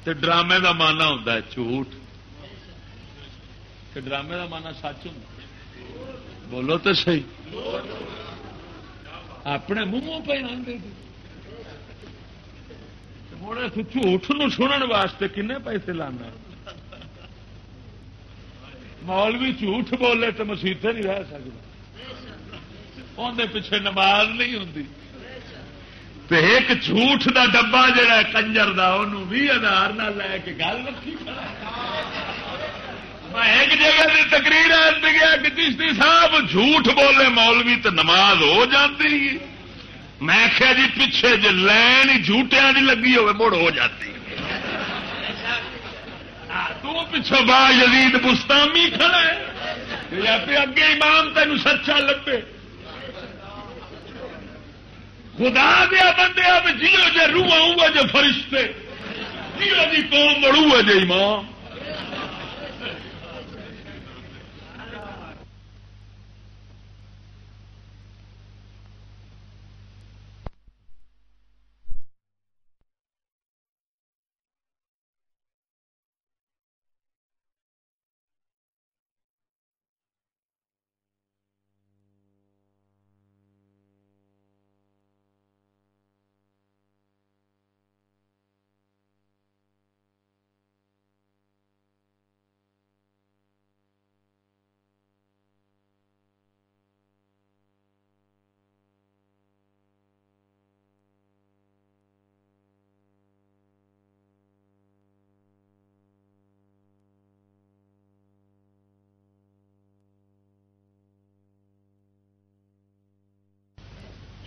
ڈرامے کا مانا ہوں جھوٹ۔ ڈرامے کا مانا سچ ہوں بولو تو صحیح۔ اپنے منہ پہ آدھے ہوں جھوٹ نو سنن واسطے کن پیسے لانا مولوی جھوٹ بولے تو مسیطے نہیں رہ سکتا اندر پیچھے نماز نہیں ہوں ایک جھوٹ دا ڈبا جڑا کنجر دا انہوں بھی ہزار نہ لے کے گل رکھی میں ایک جگہ کی تقریر گیا کہ چشتی صاحب جھوٹ بولے مولوی تو نماز ہو جاتی میں کیا جی پیچھے جی لین جھوٹیا کی لگی ہوئے، مڑ ہو جاتی تو پچھو با یزید بستامی کھڑا ہے۔ اگے امام تین سچا لبے۔ خدا دیا بندے اب جیو جے روح آؤں گا جو فرشتے، جیو جی قوم مڑو جی امام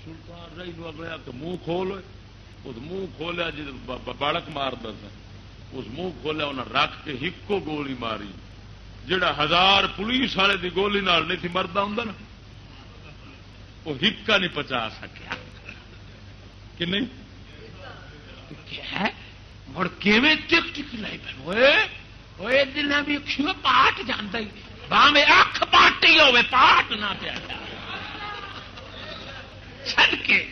سلطان رہی نو اگلے کہ منہ کھول اس منہ کھولیا جی بالک مار دس اس منہ کھولیا انہیں رکھ کے ہکو گولی ماری جڑا ہزار پولیس والے دی گولی نال نہیں؟ تھی مرد ہوں نا وہ ہکا نہیں پچا سکیا کہ نہیں مڑ ٹک ٹک لائی پہ دن بھی پاٹ جانا باہیں اکھ پاٹی ہوے پاٹ نہ پیا کے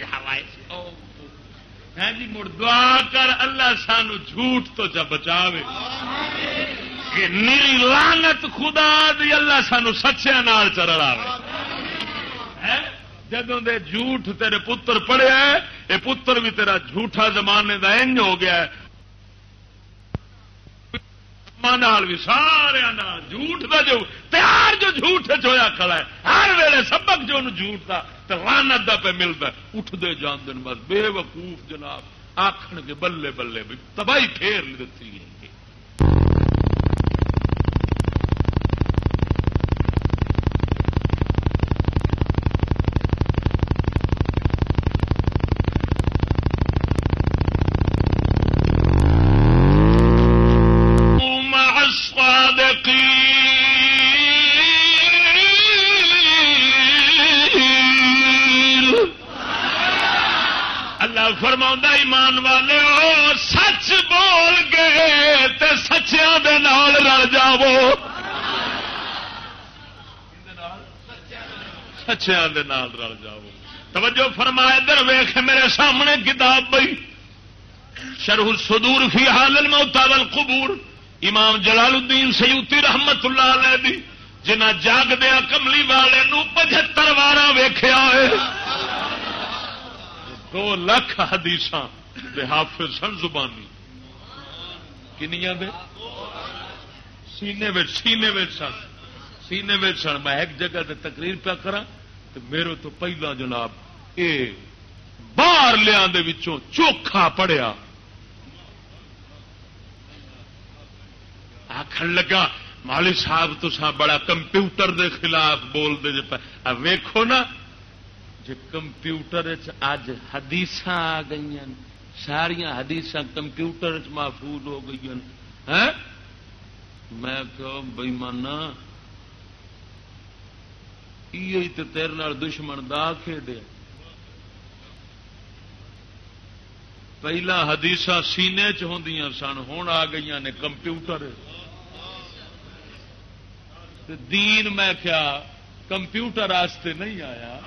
ہاں جی مڑ دعا کر اللہ سان جھوٹ تو چا بچاوے۔ کہ نیری لانت خدا دی اللہ سانو سچیا نال چرڑا ہاں؟ جدوں دے جھوٹ تیرے پتر پڑیا یہ پتر بھی تیرا جھوٹا زمانے دا انج ہو گیا ہے۔ بھی سارے جھوٹ دا جو پیار جو جھوٹ چویا کھڑا ہے، ہر ویلے سبق جو جھوٹ کا لانت دا پہ ملتا اٹھتے جان دن بس بے وقوف جناب آخر کے بلے بلے بھی تباہی پھیر دیتی ہے۔ ایمان والے سچ بول گئے تے سچیا رل جاو سچیا رل جاؤ۔ توجہ فرمائے در ویخ میرے سامنے کتاب پی شرح سدور فی حال الموتا والقبور۔ امام جلال الدین سیوتی رحمت اللہ علیہ دی، جنہ جاگ دیا کملی والے نو پچہتر وارا ویخیا ہے۔ دو لکھ حدیث حافظ سن زبانی۔ کنیا دے؟ سینے سینے سن۔ سینے سن۔ میں ایک جگہ تے تقریر پیا کرا تو میرے تو پہلا جناب اے باہر لیا چوکھا پڑیا۔ آخر لگا، مالی صاحب تو بڑا کمپیوٹر دے خلاف بول دے ویکھو نا جی کمپیوٹر اج حدیث آ گئی ساریا حدیث کمپیوٹر چ محفوظ ہو گئی ہاں؟ میں کہ بئی مانا یہ تیرے دشمن دا کھیڈیا پہلا حدیث سینے چ ہوں سن ہوں آ گئی نے کمپیوٹر۔ دین میں کیا، کمپیوٹر آستے نہیں آیا۔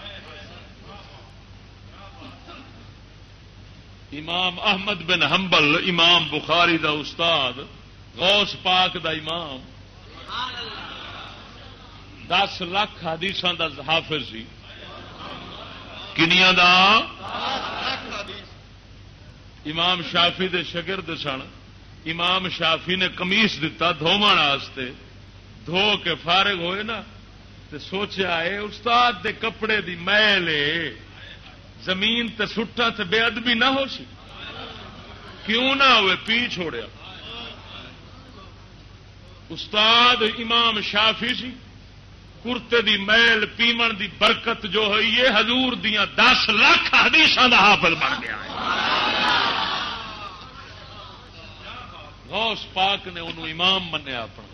امام احمد بن حنبل، امام بخاری دا استاد، غوث پاک دا امام. دس لاکھ حدیث کا حافظ جی. سی کنیا دا؟ امام شافی دے شگرد سن. امام شافی نے کمیس دتا واسطے. دھو کے فارغ ہوئے نا تو سوچا ہے، استاد دے کپڑے دی میل زمین تے سٹا تے بے ادبی نہ ہو سی۔ کیوں نہ ہوئے پی چھوڑیا۔ استاد امام شافی سی، کرتے دی میل پیمن دی برکت جو ہوئی ہے حضور دیا دس لاکھ حدیث کا حافظ بن گیا۔ غوث پاک نے انہوں امام منیا اپنا۔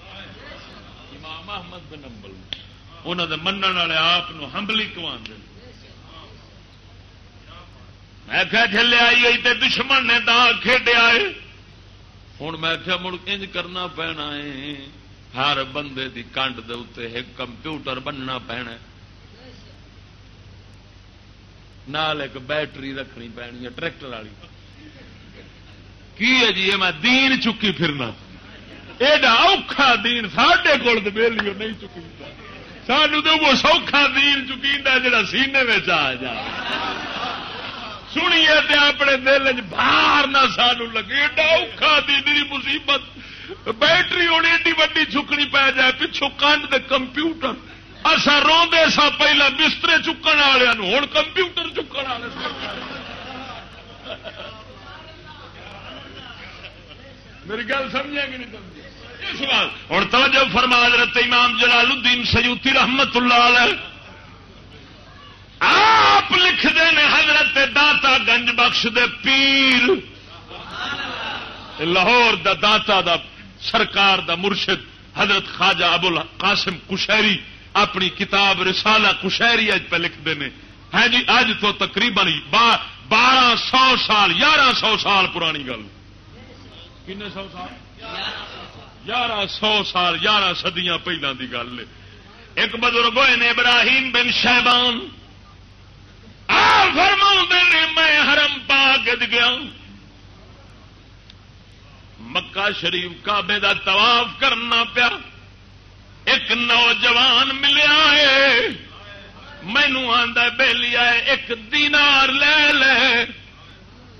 امام احمد بن امبل انہوں نے من والے آپ ہمبلی کما دے میں کیا چلے آئی ہوئی تے دشمن نے دا کھیڈیا ہے ہوں میں کیا مڑ انج کرنا پینا ہے۔ ہر بندے دی کنڈ دے اتنے ایک کمپیوٹر بننا پینا نال ایک بیٹری رکھنی پینی ہے، ٹریکٹر والی۔ کی ہے جی؟ میں دین چکی پھرنا۔ ایڈا اوکھا دین ساڈے کول تو بہلی نہیں چکی۔ سانو تو وہ سوکھا دین چکی جا سینے میں آ جا۔ سنیے تے اپنے دل بھار نہ سانو لگے، ایڈا اوکھا دین مصیبت۔ بیٹری ہونی ایڈی وڈی چکنی پی جائے پچھو کن دے کمپیوٹر۔ اصا روندے سا پہلا بسترے چکن والوں ہوں کمپیوٹر چکن والے میری گل سمجھے کہ نہیں سمجھے اس بات ہوں توجہ فرما رت امام جلال الدین سیوتی رحمت اللہ علیہ۔ آپ لکھتے ہیں حضرت داتا گنج بخش دے پیر۔ لاہور دا داتا دا سرکار دا مرشد حضرت خواجہ ابو قاسم کشہری اپنی کتاب رسالہ کشہری اج پہ لکھتے ہیں۔ ہے جی اج تو تقریباً بارہ سو سال، یارہ سو سال پرانی گل۔ کن سو سال؟ یارہ سو سال، یارہ سدیاں پہلے کی گل۔ ایک بزرگ ہوئے نے ابراہیم بن شہبان فرما نے، میں حرم پاک گیا مکہ شریف کابے دا طواف کرنا پیا۔ ایک نوجوان ملیا ہے۔ مینو آدھا بے لیا ایک دینار لے لے۔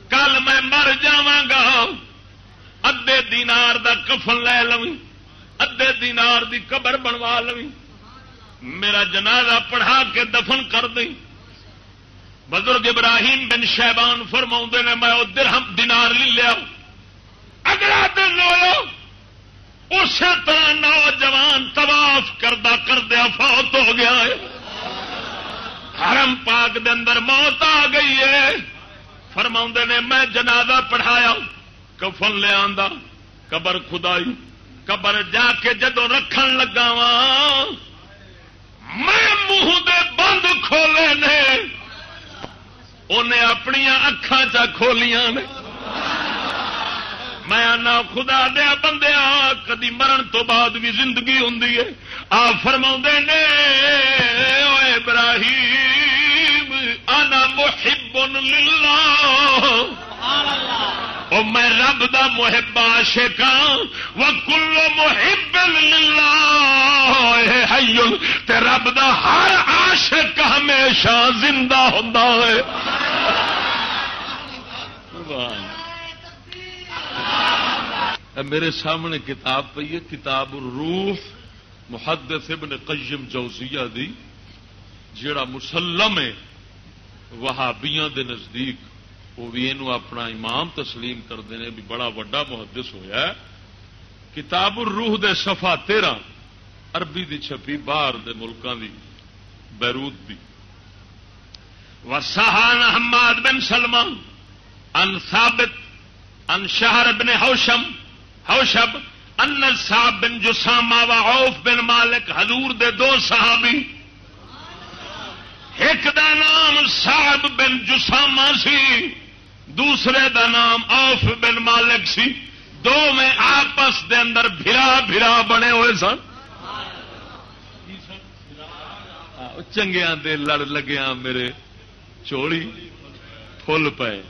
کل میں مر جاگا ادے دینار دا کفن لے لو ادے دینار دی قبر بنوا لو میرا جنازہ پڑھا کے دفن کر دیں۔ بزرگ ابراہیم بن شہبان فرما نے، میں درہم دینار لے لیا۔ اگلا دن لو اسی طرح نوجوان طواف کردہ کردیا فوت ہو گیا ہے۔ حرم پاک دے اندر موت آ گئی ہے۔ فرما نے، میں جنازہ پڑھایا، کفن لیا قبر خدائی قبر جا کے جدو رکھن لگا وا میں منہ دے بند کھولے نے۔ انہیں اپنی اکھان چا کھولیاں نے۔ میں آنا خدا دیا بندیا کدی مرن تو بعد بھی زندگی ہوں آ فرما نے ابراہیم آنا محب للہ۔ او میں رب دا محب عاشق ہاں وہ کلو محب تے رب دا ہر عاشق ہمیشہ زندہ ہوتا ہے۔ میرے سامنے کتاب پہ ہے، کتاب روح محدث ابن قیم جوزیہ دی، جیڑا مسلم ہے، وہابیاں دے نزدیک۔ وہ بھی یہ اپنا امام تسلیم کرتے ہیں بھی بڑا وڈا محدث ہویا ہے۔ کتاب الروح دے صفحہ تیرہ، عربی دی چھپی باہر دے ملکوں دی، بیروت دی۔ وسان حماد بن سلمان ان ثابت ان شہر بن ہوشم ہوشب ان صاحب بن جسامہ و عوف بن مالک حضور دے دو صحابی۔ ایک دا نام صاحب بن جسامہ سی۔ دوسرے دا نام آف بن مالک سی۔ دو میں آپس دے اندر بھرا بھرا بنے ہوئے سن۔ چنگیا دے لڑ لگیا میرے چوڑی فل پے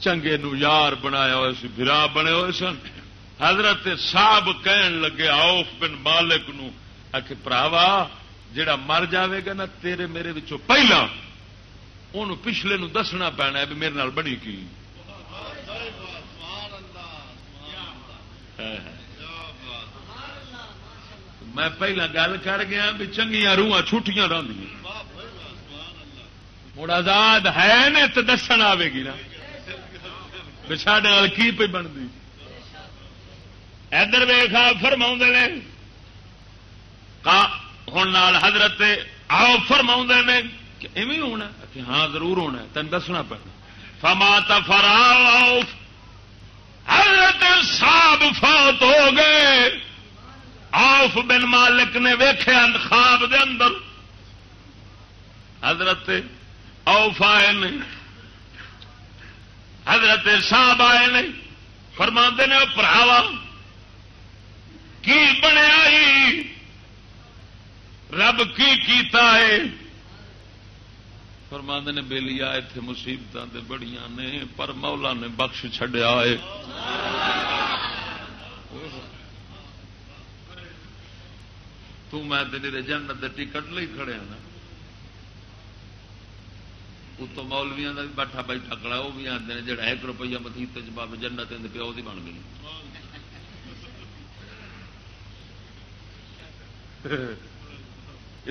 چنگے نو یار بنایا ہوئے سی، بھرا بنے ہوئے سن۔ حضرت صاحب کہن لگے آف بن مالک نو۔ کہ پراوا جڑا مر جاوے گا نا، تیرے میرے پہلا ان پچھلے نو دسنا پینا بھی میرے نال بنی کی۔ میں پہلا گل کر گیا بھی چنگیا روح چھٹیاں رہی مڑ آزاد ہے نا تو دس آئے گی نا۔ سڈے کی پہ بنتی۔ ادھر ویخا فرما نے۔ ہوں حضرت آؤ فرما نے ایویں ہونا۔ ہاں ضرور ہونا تین دسنا پڑنا فما تفرا حضرت صاحب فوت ہو گئے۔ آف بن مالک نے ویخیا خواب دے اندر۔ حضرت اوف آئے نے۔ حضرت صاحب آئے نے۔ فرما نے پراوا، کی بنیا رب کی کیتا ہے؟ فرماند نے بے لیا اتنے مصیبت بڑی نے، پر مولا نے بخش چڈیا ہے تیرے جنت ٹکٹ لے کھڑے ہاں نا اتو مولویا کا بھی بیٹھا بیٹھا کڑا وہ بھی آتے ہیں جڑا ایک روپیہ متیت جب جنت پیو کی بن گئی۔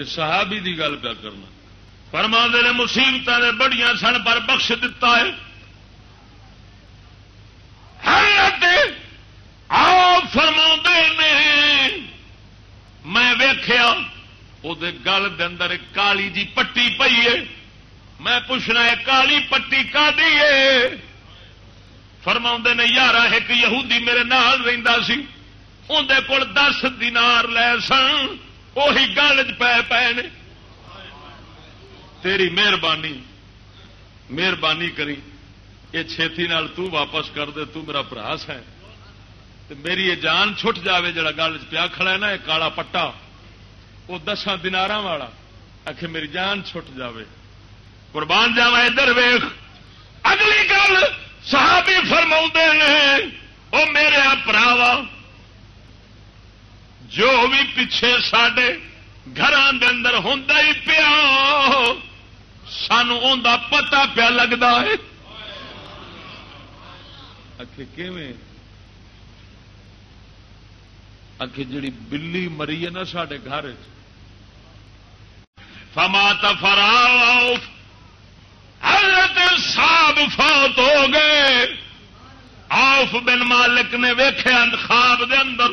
صحابی دی گل پیا کرنا۔ فرما نے مصیبت نے بڑی سن پر بخش دتا ہے۔ فرما نے، میں ویخیا وہ گل اندر کالی جی پٹی پی ہے۔ میں پوچھنا ہے، کالی پٹی کا دیے فرما نے یار ایک یہودی میرے نال رہتا سی۔ اندر کول دس دینار لے سن وہی گل چ پے پے تیری مہربانی مہربانی کری، یہ چھتی نال تو واپس کر دے، تو میرا پراس ہے میری یہ جان چھٹ جاوے، جڑا گل پیا کھڑا ہے نا، یہ کالا پٹا، وہ دساں دنار والا۔ آخ میری جان چھٹ جاوے۔ قربان جاوا ادھر ویخ اگلی گل صحابی فرما نے وہ میرے پراوا، جو بھی پیچھے سڈے گھر اندر ہوں ہی پیا۔ سانو پتا پیا لگتا ہے۔ جڑی بلی مری ہے نا سڈے گھر فما تفرا حضرت صاحب فوت ہو گئے۔ آف بن مالک نے ویخیا خواب دے اندر۔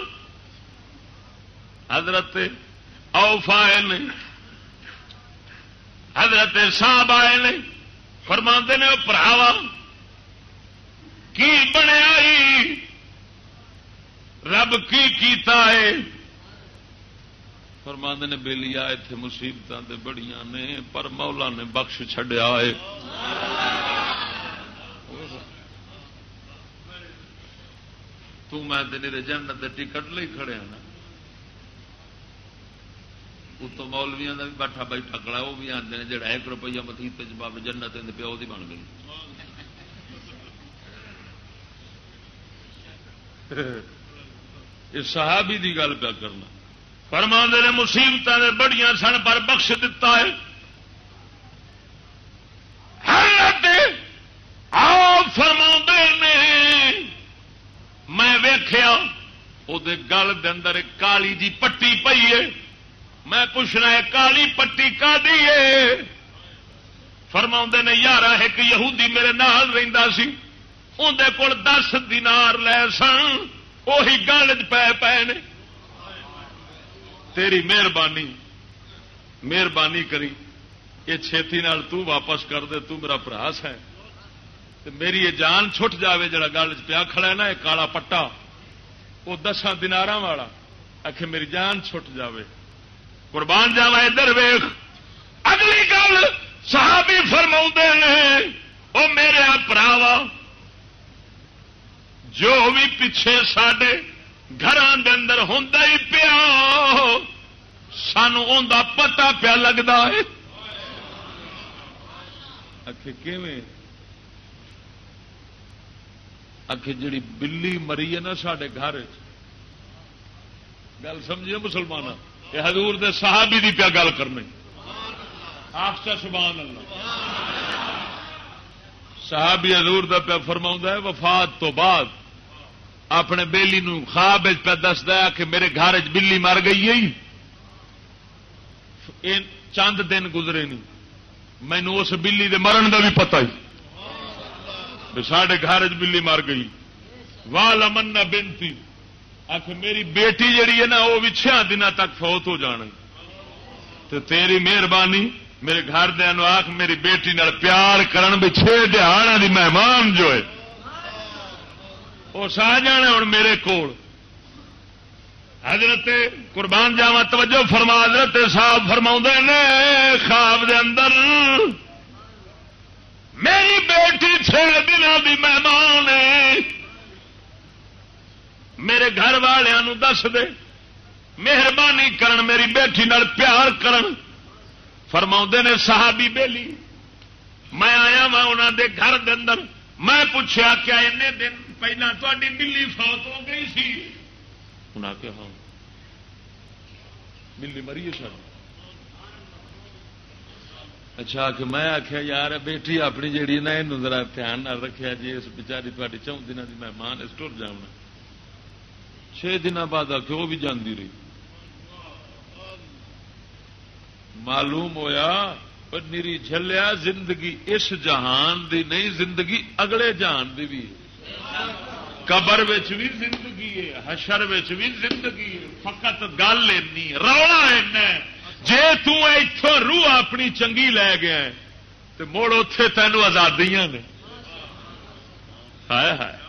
حضرت اوف آئے نے۔ حضرت صاحب آئے نے۔ فرما نے پراوا، کی بنیا رب کی کیتا ہے؟ فرماند نے بے لیا اتنے مصیبت بڑی نے، پر مولا نے بخش چڈیا ہے۔ تین جنت ٹکٹ لے کھڑے ہاں نا۔ اتو مولویا کا بھی بیٹھا بیٹھا کڑا وہ بھی آتے ہیں جڑا ایک روپیہ متیت باب جنت پیو کی بن گئی صحابی دی گل پیا کرنا فرما نے مصیبت نے بڑی سن پر بخش دتا ہے فرما نے میں ویخیا وہ گل اندر کالی جی پٹی پی ہے میں پوچھنا ہے، کالی پٹی کا دیے فرما نے یار ایک یہودی میرے نال سی۔ اندر کول دس دینار لے سن وہی گل پے پے نے تیری مہربانی مہربانی کری۔ یہ چھتی نال تو واپس کر دے، تو میرا پراس ہے میری یہ جان چھٹ جاوے جڑا گل پیا کھڑا ہے نا، یہ کالا پٹا۔ وہ دساں دنار والا۔ آخ میری جان چھٹ جاوے۔ قربان جاوا ادھر ویخ اگلی گل صحابی فرما نے وہ میرے پراوا، جو بھی پیچھے سڈے گھر اندر ہوں ہی پیا، سانو پتا پیا لگتا ہے۔ جڑی بلی مری ہے نا سڈے گھر گل سمجھے مسلمان یہ حضور دے صحابی دی پیا گل کرنے آخشا سبحان اللہ۔ صحابی حضور دا پیا فرما ہے، وفات تو بعد اپنے بیلی نو خواب پہ دستا کہ میرے گھر چ بلی مر گئی ہے۔ چند دن گزرے نہیں۔ مینو اس بلی دے مرن دا بھی پتا ہی سڈے گھر چ بلی مر گئی۔ واہ لمن بنتی آخ میری بیٹی جیڑی ہے نا، وہ بھی چھ دن تک فوت ہو جان تو تیری مہربانی، میرے گھر دیا آخ میری بیٹی نال پیار کرن بھی چھ دہاڑا دی مہمان جو ہے۔ وہ سا جانا ہوں میرے کول۔ حضرت قربان جاوا توجہ فرما، حضرت صاحب فرما نے، خواب دے اندر میری بیٹی چھ دنوں کی مہمان ہے۔ میرے گھر والوں دس دے، مہربانی کرن، میری بیٹی نال پیار کرن۔ فرما نے، صحابی بیلی، میں آیا وا انہوں دے گھر دے اندر۔ میں پوچھا کیا این دن پہلے تاری بلی فوت ہو گئی سی؟ انہیں آخیا ہاں۔ بلی مری سر اچھا کہ میں آخیا یار، بیٹی اپنی جیڑی نا یہ ذرا دھیان نہ رکھا جی اس بچاری تاری چون دن کی مہمان، اس ٹر جانا چھ دن بعد آ کے وہ بھی جاندی رہی۔ معلوم ہویا پر نیری جلیا زندگی، اس جہان دی نہیں، زندگی اگلے جہان دی بھی قبر بھی زندگی ہے، حشر بھی زندگی ہے۔ فقط گل اینی، رونا اینا تتوں روح اپنی چنگی لے گیا تو مڑ اتے تینوں آزادیاں نے۔ ہائے ہائے۔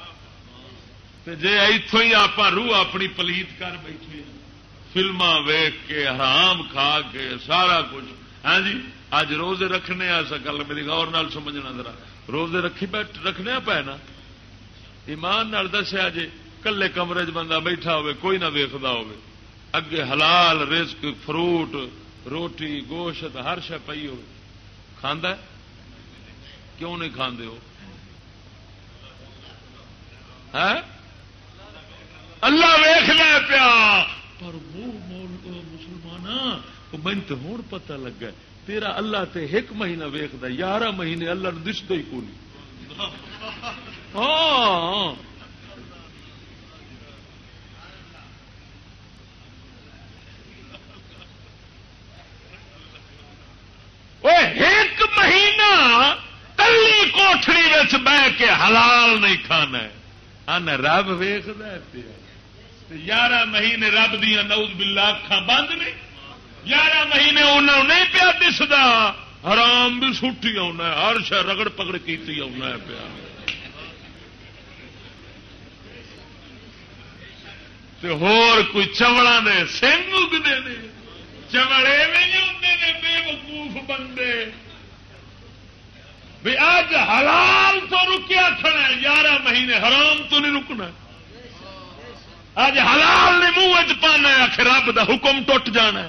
جی اتوں ہی آپ روح اپنی پلیت کر بیٹھے فلما ویخ کے، حرام کھا کے، سارا کچھ۔ ہاں جی اج روزے رکھنے گل میری غور نال سمجھنا ذرا۔ روزے رکھی رکھنے پے نا ایمان نال دسیا جی کلے کمرے چ بندہ بیٹھا ہوے کوئی نہ ویکتا ہوے اگے حلال رزق، فروٹ، روٹی، گوشت، ہر شہ پی ہو کھانا کیوں نہیں کھاندے ہو؟ ہاں؟ اللہ ویخ لیا پیا۔ پر وہ مسلمان من تو ہوں پتا لگا تیرا اللہ تے ایک مہینہ ویخد یارہ مہینے اللہ نے دستا ہی کو ہاں, ہاں۔ ایک مہینہ کلی کوٹری بہ کے حلال نہیں کھانا رب ویخ یارہ مہینے رب دیا نوز بلا اکھان بند نہیں یارہ مہینے انہوں نہیں پیا دستا حرام بھی سٹی آنا ہر شہ رگڑ پکڑ کی آنا پیا۔ ہور کوئی چوڑا نے، سنگ اگتے ہیں چمڑے بھی نہیں ہوتے بے وقوف بندے۔ بھی اج حلال تو رکیا کھڑا یارہ مہینے حرام تو نہیں رکنا۔ اج حلال نے منہ پانا آخر رب دا حکم ٹوٹ جانا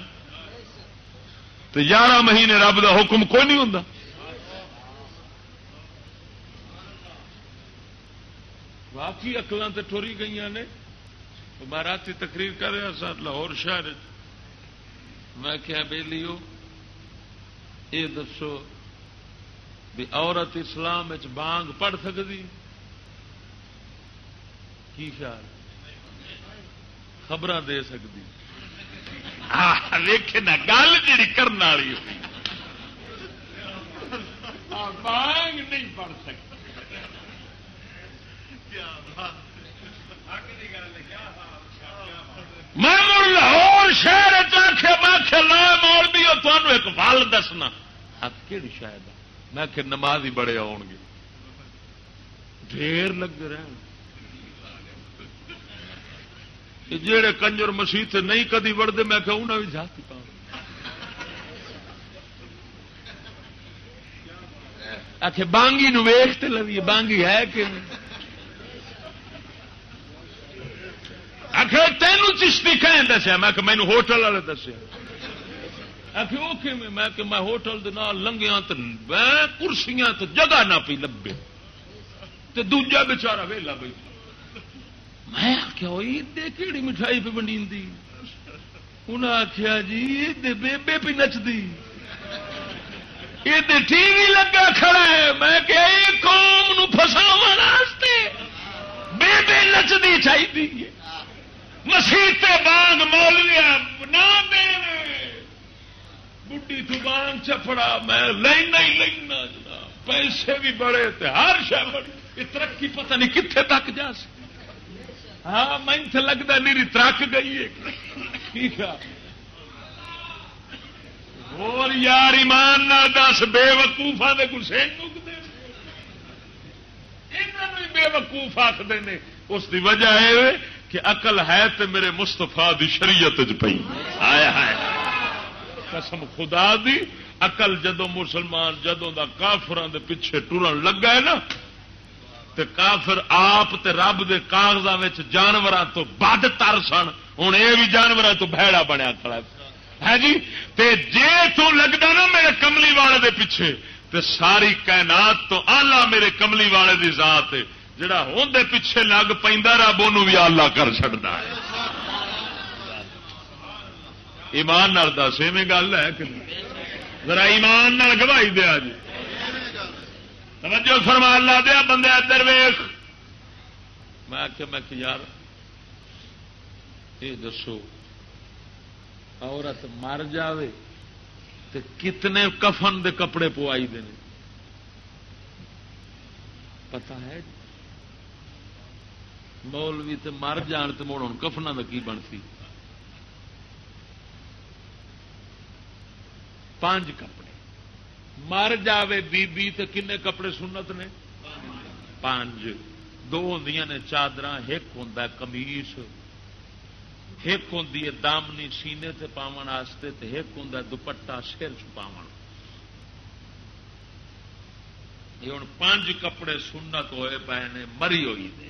تو یارہ مہینے رب دا حکم کوئی نہیں ہوں باقی اکلان تو ٹوری گئی نے۔ مہاراتی تقریر کر رہا سا لاہور شہر میں کیا بے لیو یہ دسو بھی عورت اسلام بانگ پڑھ سکتی کی خیال؟ خبر دے سکتی نا گل جی کرنے والی بانگ نہیں پڑھ میں لاہور شہر میں مول بھی تمہوں ایک ول دسنا۔ کہڑی شاید میں کہ نماز ہی بڑے آؤ گے ڈیر لگ رہے جہے کنجر مسیح نہیں کدی وڑتے میں کہ انہیں بھی جاتی پا آخ بانگی نو ویخ لویے بانگی ہے کہ آخر تینوں چشتی کہیں دسیا؟ میں کہ مینو ہوٹل والے دسیا۔ آخر وہ کہ میں کہ میں ہوٹل دے نال لنگیا تو میں کرسیاں تو جگہ نہ پی لبے۔ تو دوجا بچارا ویلا بیٹھا۔ میں آخیا کہڑی مٹھائی پہ بنی انہیں آخیا جی بےبے پی نچتی یہ ٹی وی لگا کھڑا ہے۔ میں کہ قوم فساو بے بے نچنی چاہیے مسیح بانگ مولویا نہ بڈی تو بانگ چپڑا، میں لینا ہی لینا جناب۔ پیسے بھی بڑے تھے ہر شہ بڑی۔ ترقی پتہ نہیں کتنے تک جا سکتی۔ ہاں میں لگتا میری ترک گئی ہے۔ اور یار ایمان نہ دس، بے وقوفا کے گسے بے وقوف آخر نے۔ اس کی وجہ ہے کہ اقل ہے تو میرے مستفا دی شریعت پی آیا ہے قسم خدا دی اقل جدو مسلمان جدوں دا کافران دے پیچھے ٹرن لگا ہے نا تے کافر آپ تے رب دے کاغذوں جانوروں تو بد تر سن۔ ہوں یہ بھی جانوروں تو بہڑا بنیا کھڑا ہے۔ جی؟ تے جے تو لگتا نا میرے کملی والے دے پیچھے، تے ساری کائنات تو آلہ میرے کملی والے دی ذات ہے۔ جڑا ہوں دے پیچھے لگ پہ رب ان بھی آلہ کر چڑتا ہے۔ ایمان نال دس میں گل ہے کہ ذرا ایمان نال گواہی دیا جی۔ توجہ فرما اللہ دیا، بندے ادھر ویخ۔ میں آخیا میں کہ یار، یہ دسو، عورت مر جاوے تو کتنے کفن دے کپڑے پوائی دے پتا ہے، مولوی تے مر جان تو مڑ ہوں کفنا کا کی بنتی پانچ کپڑے۔ مر جاوے بی بی تے کنے کپڑے سنت نے؟ پانچ۔ دو ہوں نے چادر ایک ہوں کمیس ایک ہوں دامنی سینے تے پاون واسطے تے ایک ہوں دوپٹا سر چھپا یہ ہوں پانچ کپڑے سنت ہوئے پے نے مری ہوئی نے۔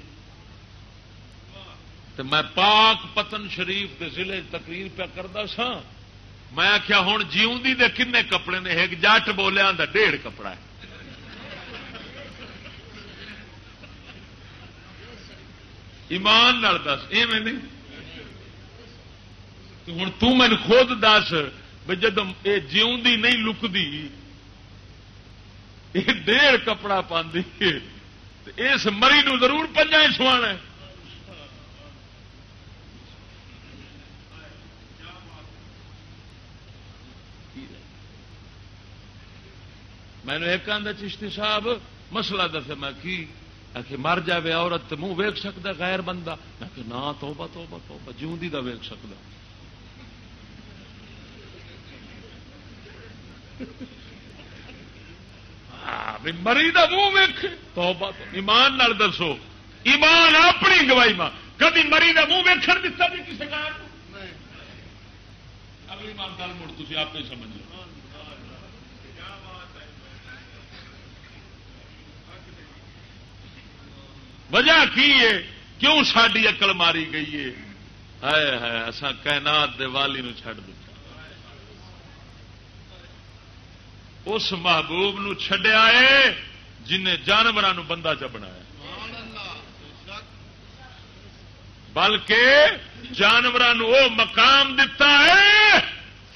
میں پاک پتن شریف کے ضلع تقریر پہ کرتا سا میں آخیا ہوں جیوندی دے کنے کپڑے نے؟ ایک جٹ بولیا ڈیڑھ کپڑا ہے۔ ایمان دس، ایویں نہیں؟ ہوں تین خود دس بھی جد یہ جیوندی نہیں لکتی یہ ڈیڑھ کپڑا پاندی اس مری نو ضرور پنجا سوانا میں نے ایک آدھا چشتی صاحب مسئلہ دسے میں کی؟ کہ مر جائے عورت منہ ویک سکتا غیر بندہ۔ میں کہ نہ توبہ توبہ توبہ جیوندی دا ویک سکتا مری دا منہ ویک توبہ ایمان نال دسو۔ ایمان اپنی گواہی ماں۔ کبھی مری دا منہ ویکن دتا جی کسی کا اگلی بار گل مڑ تھی آپ ہی سمجھ لو وجہ کی ہے؟ کیوں ساری اقل ماری گئی ہے؟ ہے اصا کائنات دے والی نو چھڈ دیا اس محبوب نو چھڈیا ہے جن جانوروں بندہ چ بنایا۔ بلکہ جانوروں وہ مقام دتا ہے،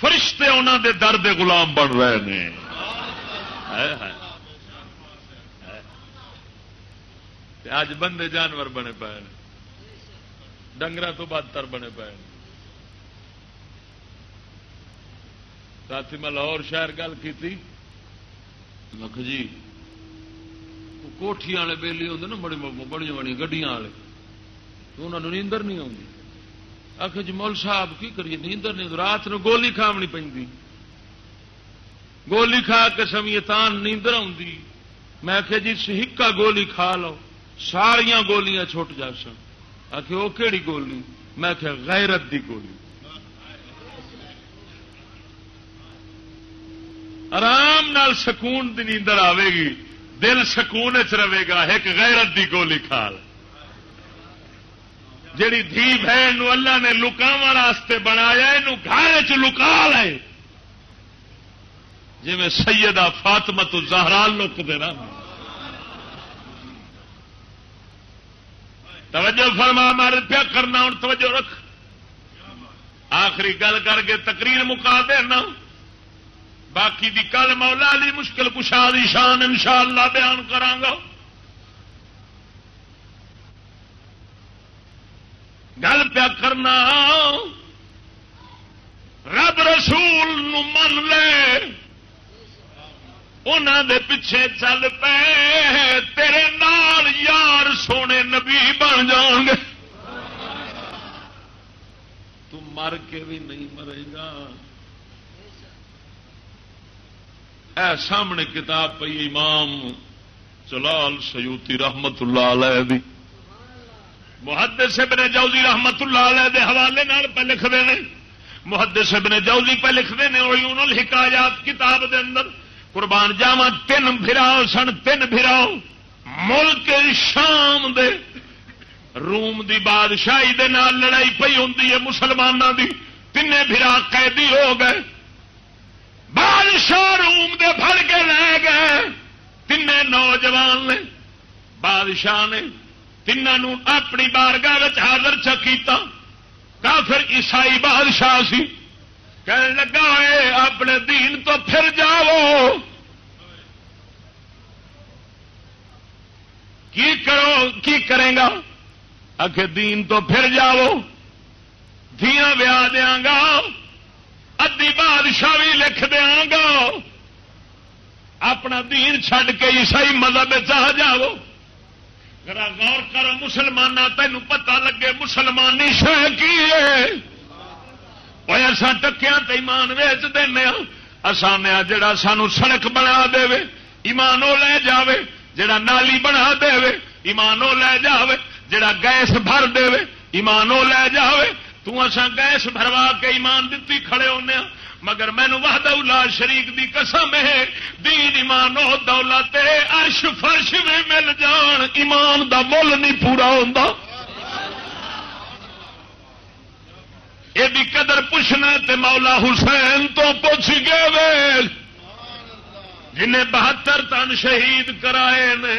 فرشتے انہوں دے درد غلام بن رہے ہیں اج بندے جانور بنے پے ڈنگر تو بدتر بنے پے ساتھی، میں لاہور شہر گل کی لکھ جی کوٹھی والے بےلی ہوتے نا، بڑی بڑی بڑی گڈیا والے۔ انہوں نیندر نہیں آتی آخ جی مول صاحب کی کریے؟ نیندر نہیں رات نو گولی کھاونی پی گولی کھا کے سمیتان نیندر آتی میں آخیا جی سہکا گولی کھا لو۔ ساریا گولیاں چھٹ جا سن۔ آخ وہ کہڑی گولی؟ میں کہ غیرت دی گولی. آرام نال سکون دی نیندر آئے گی۔ دل سکون چ رہے گا، ایک غیرت دی گولی کھال۔ جیڑی دھی بہن اللہ نے لکاو واسطے بنایا یہ گھر چ لکا لے۔ جی میں سیدہ فاطمہ تو زہرال لک دینا توجہ فرما مار پیا کرنا، ہوں توجہ رکھ۔ آخری گل کر کے تقریر مکا دینا۔ باقی دی کل مولا علی مشکل کشا دی شان انشاءاللہ بیان کرانگا گل پیا کرنا، رب رسول من لے۔ انہوں دے پیچھے چل پے، تیرے نال یار سونے نبی بن جان گے۔ تم مر کے بھی نہیں مرے گا۔ اے سامنے کتاب پی امام چلال سیوتی رحمت اللہ علیہ دی۔ محدث ابن جوزی رحمت اللہ علیہ دے حوالے نال پہ لکھتے ہیں محدث ابن جوزی پہ لکھتے ہیں عیون الحکایات کتاب دے اندر۔ قربان جاوا تین پھراؤ سن، تین پھراؤ ملک شام دے، روم دی بادشاہی دے نال لڑائی پی ہوں مسلمانوں دی۔ تین پھرا قیدی ہو گئے۔ بادشاہ روم دے پھڑ کے لے گئے۔ تین نوجوان نے، بادشاہ نے تینوں اپنی بارگاہ حاضر چکیتا کافر عیسائی بادشاہ سی۔ کہنے لگا ہے، اپنے دین تو پھر جاؤ۔ کی کرو، کی کرے گا؟ آخر دین تو پھر جاؤ۔ دیا ویا دیا گا۔ ادی بادشاہ بھی لکھ دیا گا۔ اپنا دین چھڈ کے عیسائی مذہب آ جاؤ۔ ذرا غور کرو مسلمان تین پتا لگے، مسلمانی شہ کی اصا ٹکیا تو ایمان ویچ دینا آسانیا جڑا سانو سڑک بنا دے ایمان وہ لے جاوے جڑا نالی بنا دے ایمان وہ لے جاوے جڑا گیس بھر دے ایمان وہ لے جاوے تو گیس بھروا کے ایمان دیتی کھڑے ہونے مگر مینو وحد اللہ شریک دی قسم ہے دین ایمان و دولت عرش فرش میں مل جان ایمان دا مل نہیں پورا ہوتا یہ قدر پوچھنا تے مولا حسین تو پوچھ گئے وے جنہیں بہتر تن شہید کرائے نے۔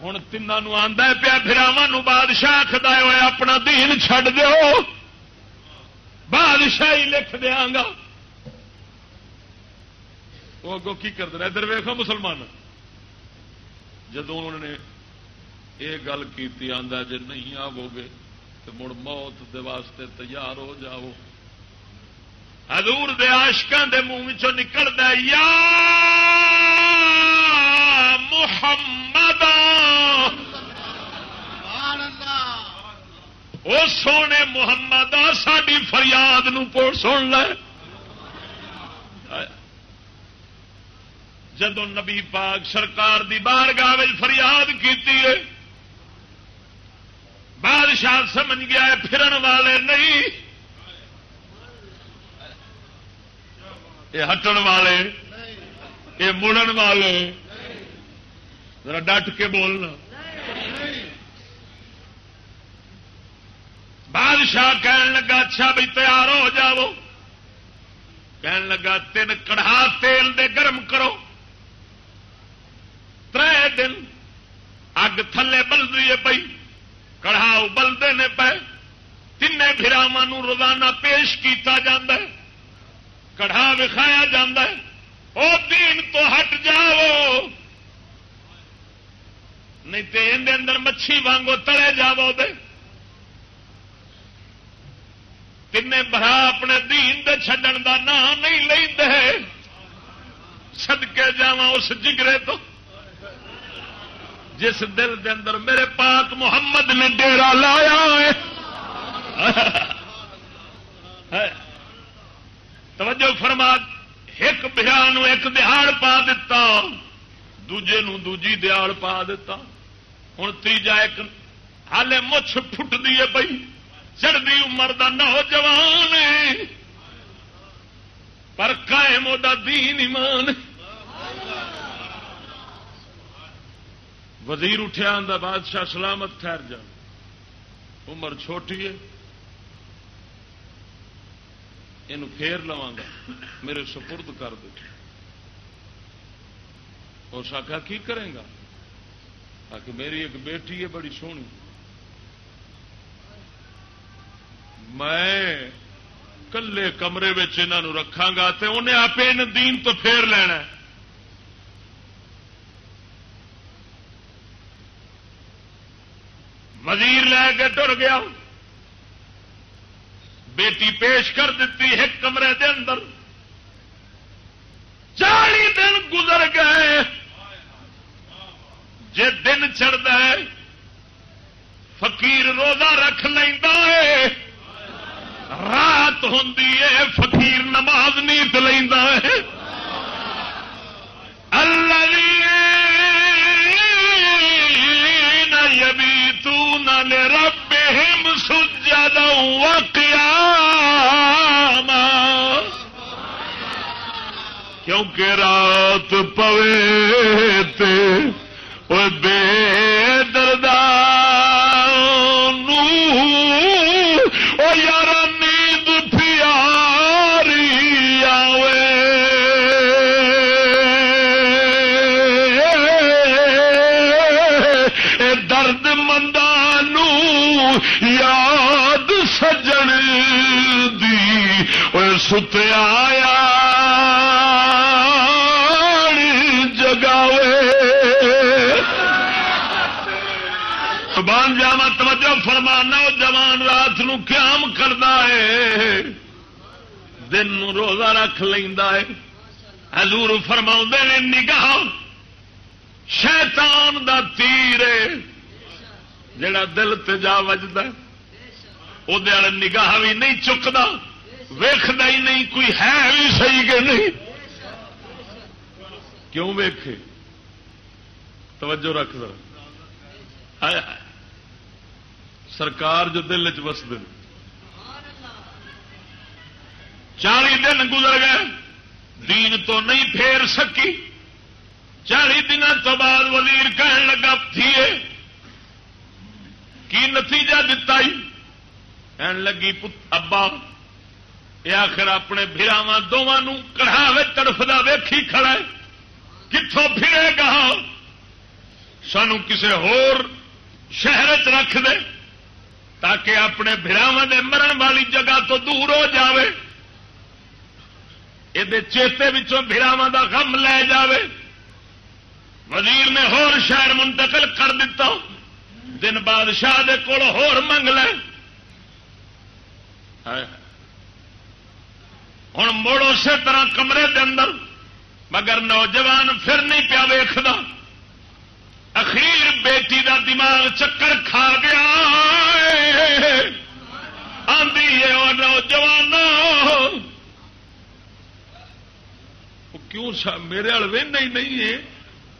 ہوں تین آدھا پیا پھراوا بادشاہ آخد ہوئے اپنا دین چھڈ دو بادشاہی لکھ دیا گا۔ وہ اگوں کی کرتے ادھر ویخو مسلمان۔ جدو انہوں نے یہ گل کی آدھا جی نہیں آو گے تو مڑ موت دے واسطے تیار ہو جاؤ۔ حضور دے آشکان دے منہ نکلتا یا محمد وہ سونے محمد ساری فریاد نو سن لے۔ جدو نبی پاک سرکار دی بار گاہ فریاد کی بادشاہ سمجھ گیا ہے پھرن والے نہیں۔ یہ ہٹن والے، یہ مڑن والے۔ ذرا ڈٹ کے بولنا۔ بادشاہ کہن لگا اچھا بھی تیار ہو جاؤ۔ کہن لگا، تین کڑھا تیل دے گرم کرو۔ تر دن اگ تھلے بلدی ہے پی کڑھا ابلتے نے پے تین براوا روزانہ پیش کیتا جا کڑھا وکھایا جا دین تو ہٹ جاؤ۔ نہیں تو اندر مچھی وانگو تڑے جاو دے۔ تین برا اپنے دین دے چھڈن دا نام نہیں لے سدکے جا اس جگرے تو جس دل دے اندر میرے پاک محمد نے ڈیرا لایا ہے۔ توجہ فرما، ایک بہار ایک دہاڑ پا دتا، دوجے نو دوجی دیاڑ پا دیتا ہوں تیجا ایک ہالے مچھ فٹ دیے پی چڑھتی عمر کا نوجوان پر قائم وہ دین ایمان وزیر اٹھیا آدھا بادشاہ سلامت ٹھہر جا۔ عمر چھوٹی ہے۔ یہ پھیر لوا گا۔ میرے سپرد کر دے۔ اس آخا کی کرے گا؟ آ میری ایک بیٹی ہے بڑی سونی۔ میں کلے کمرے انہوں رکھا گا تو انہیں آپ ان دین تو پھیر لینا وزیر لے کے ٹر گیا۔ بیٹی پیش کر دیتی ایک کمرے دے اندر۔ چالی دن گزر گئے۔ جے دن چڑھتا ہے، فقیر روزہ رکھ لینا ہے۔ رات ہوں فقیر نماز نیت لینا ہے۔ اللہ جی، ويبيتون لربهم سجدا وقياما کیونکہ رات پوے تے بے دردار قیام کرتا ہے، دن روزہ رکھ لینا ہے۔ حضور فرما نے، نگاہ شیطان دا تیر جڑا دل تجا وجد وہ نگاہ بھی نہیں چکتا ویخنا ہی نہیں، کوئی ہے بھی صحیح کہ نہیں۔ کیوں ویکھے؟ توجہ رکھ دو سرکار جو دل چ چالی دن گزر گئے، دین تو نہیں پھیر سکی۔ چالی دن تو بعد وزیر کہن لگا تھی کی نتیجہ دتا کہن لگی ابا یہ آخر اپنے براوا دونوں کڑھا تڑفا ویکھی کھڑا ہے۔ کتوں پھرے گا؟ سانو کسی ہور شہر چ رکھ دے۔ تاکہ اپنے براوا دے مرن والی جگہ تو دور ہو جاوے۔ یہ چیتے براوا دا غم لے جاوے۔ وزیر نے ہور شہر منتقل کر دیتا دن بادشاہ دے کول ہور منگ لے۔ ہوں مڑ اسی طرح کمرے دے اندر، مگر نوجوان پھر نہیں پیا ویختا اخیر بیٹی دا دماغ چکر کھا گیا آدھی ہے وہ نوجوان کیوں میرے والے ہی نہیں ہے۔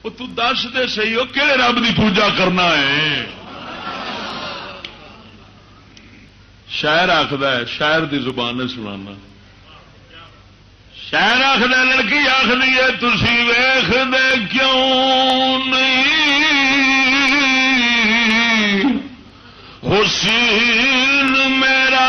وہ تو دس دے سی وہ کہڑے رب کی پوجا کرنا ہے؟ شاعر آخر ہے، شاعر دی زبان سنانا۔ شہر آخر لڑکی آخری ہے تھی ویخ دے کیوں نہیں؟ حسین میرا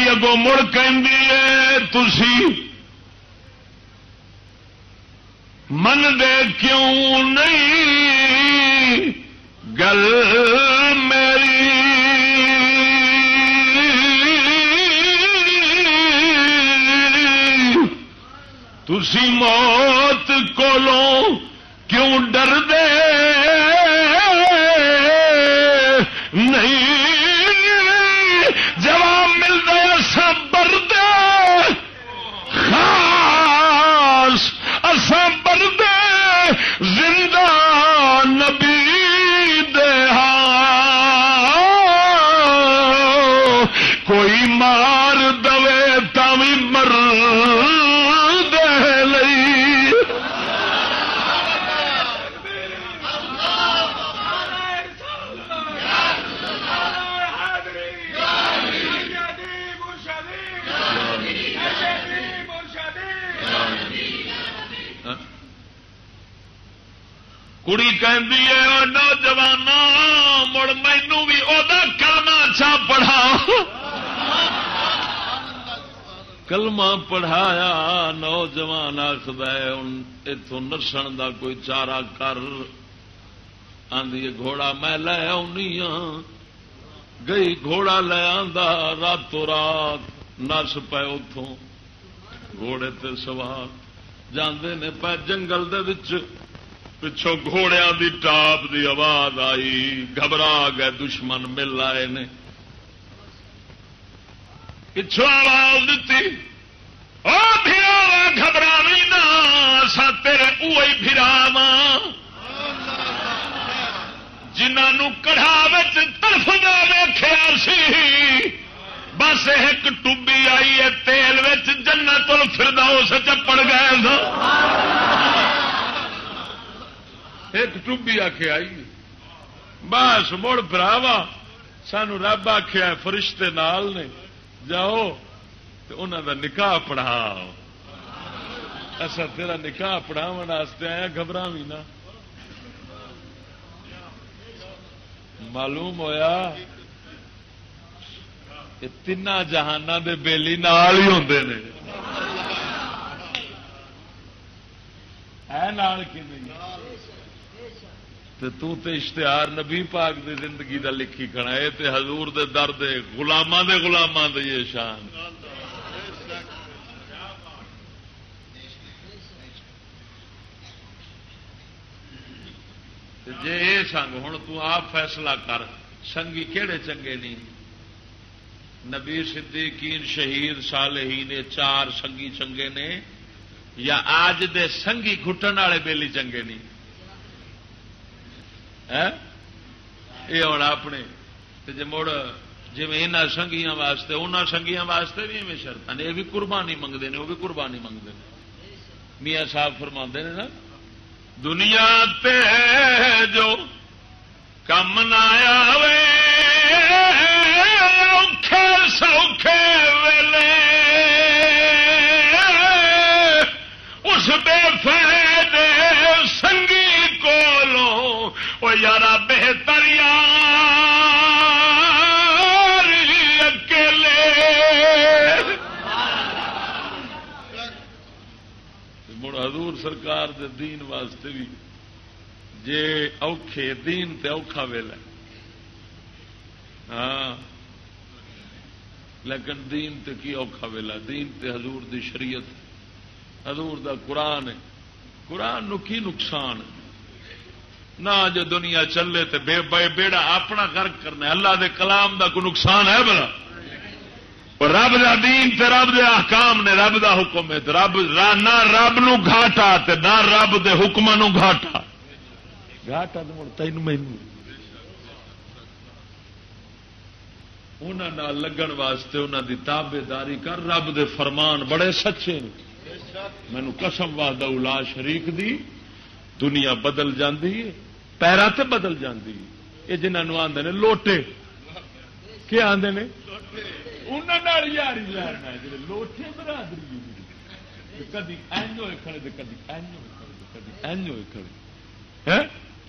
اگو مڑ تھی من دے کیوں نہیں؟ گل میری۔ تھی موت کو کیوں ڈر دے کڑی کہ نوجوان مڑ مینو بھی وہ کلمہ چا پڑھا کلمہ پڑھایا نوجوان آخد اتوں نرسن دا کوئی چارہ کر آدھی گھوڑا میں لے آنی ہاں گئی گھوڑا لے آندا راتوں رات نس پے اتوں گھوڑے تے سوار جاندے نے پہ جنگل دے وچ پچھوں گھوڑیا دی ٹاپ دی آواز آئی، گھبرا گئے، دشمن مل آئے نے۔ پچھوں آواز دیتی گھبرا بھی نہ سا تیرے اوئی پھراوا جنہوں کڑھا ترف نہ ویخیا سی، بس ایک ٹوبی آئی ہے تیل جنت الفردوس چپڑ گئے ایک ٹوبی آخ آئی۔ بس مڑ براوا سانو رب آخیا فرشتے نال نے۔ جاؤ تو انہوں دا نکاح پڑھاؤ۔ اصا تیرا نکاح پڑھاو آیا گھبرا بھی نہ۔ معلوم ہویا تین جہان دے بیلی نال ہی ہوں نے۔ تو تے اشتہار نبی پاک دی زندگی دا لکھی کھڑا ہے تے حضور دے درد گلاما دے گلاما دے یہ شان۔ جی یہ سنگ ہوں آپ فیصلہ کر، سنگی کہڑے چنگے نہیں نبی صدیقین شہید صالحین نے چار سنگی چنگے نے یا آج دے سنگی گھٹن والے بیلی چنگے نہیں یہ ہوں اپنے۔ جی مڑ جی سنگیاں واسطے ان سنگیاں واسطے بھی ایویں شرط نے، یہ بھی قربانی منگتے ہیں وہ بھی قربانی منگتے ہیں میاں صاحب فرما نے نا، دنیا تے جو کم نہ اوکھے سوکھے ویلے کولو وہ یار اکیلے۔ مڑ حضور سرکار دے دین واسطے بھی جے اوکھے دین تے اوکھا ویلا ہاں۔ لیکن دین تے کی اوکھا ویلا؟ دین تے حضور دی شریعت۔ حضور دا قرآن ہے۔ قرآن نو کی نقصان ہے؟ نہ جو دنیا چلے تے بے بے بیڑا اپنا غرق کرنا اللہ دے کلام دا کوئی نقصان ہے بلا رب دا دین تے رب دے احکام نے رب دا حکم ہے رب نہ رب نو گھاٹا تے نہ رب دے حکم نو گھاٹا۔ گھاٹا تو تین مہینوں انہوں لگن واسطے انہوں دی تابے داری کر، رب دے فرمان بڑے سچے مینو قسم واد الا شریک دی۔ دنیا بدل جاندی ہے پیرا تے بدل جاندی ہے۔ یہ جنہوں آدھے نے لوٹے۔ کیا آدھے نے؟ انہوں یاری لوٹے برادری کدی این ہوئے کھڑے کدی این ہوئے کھڑے کدی این ہوئے کھڑے۔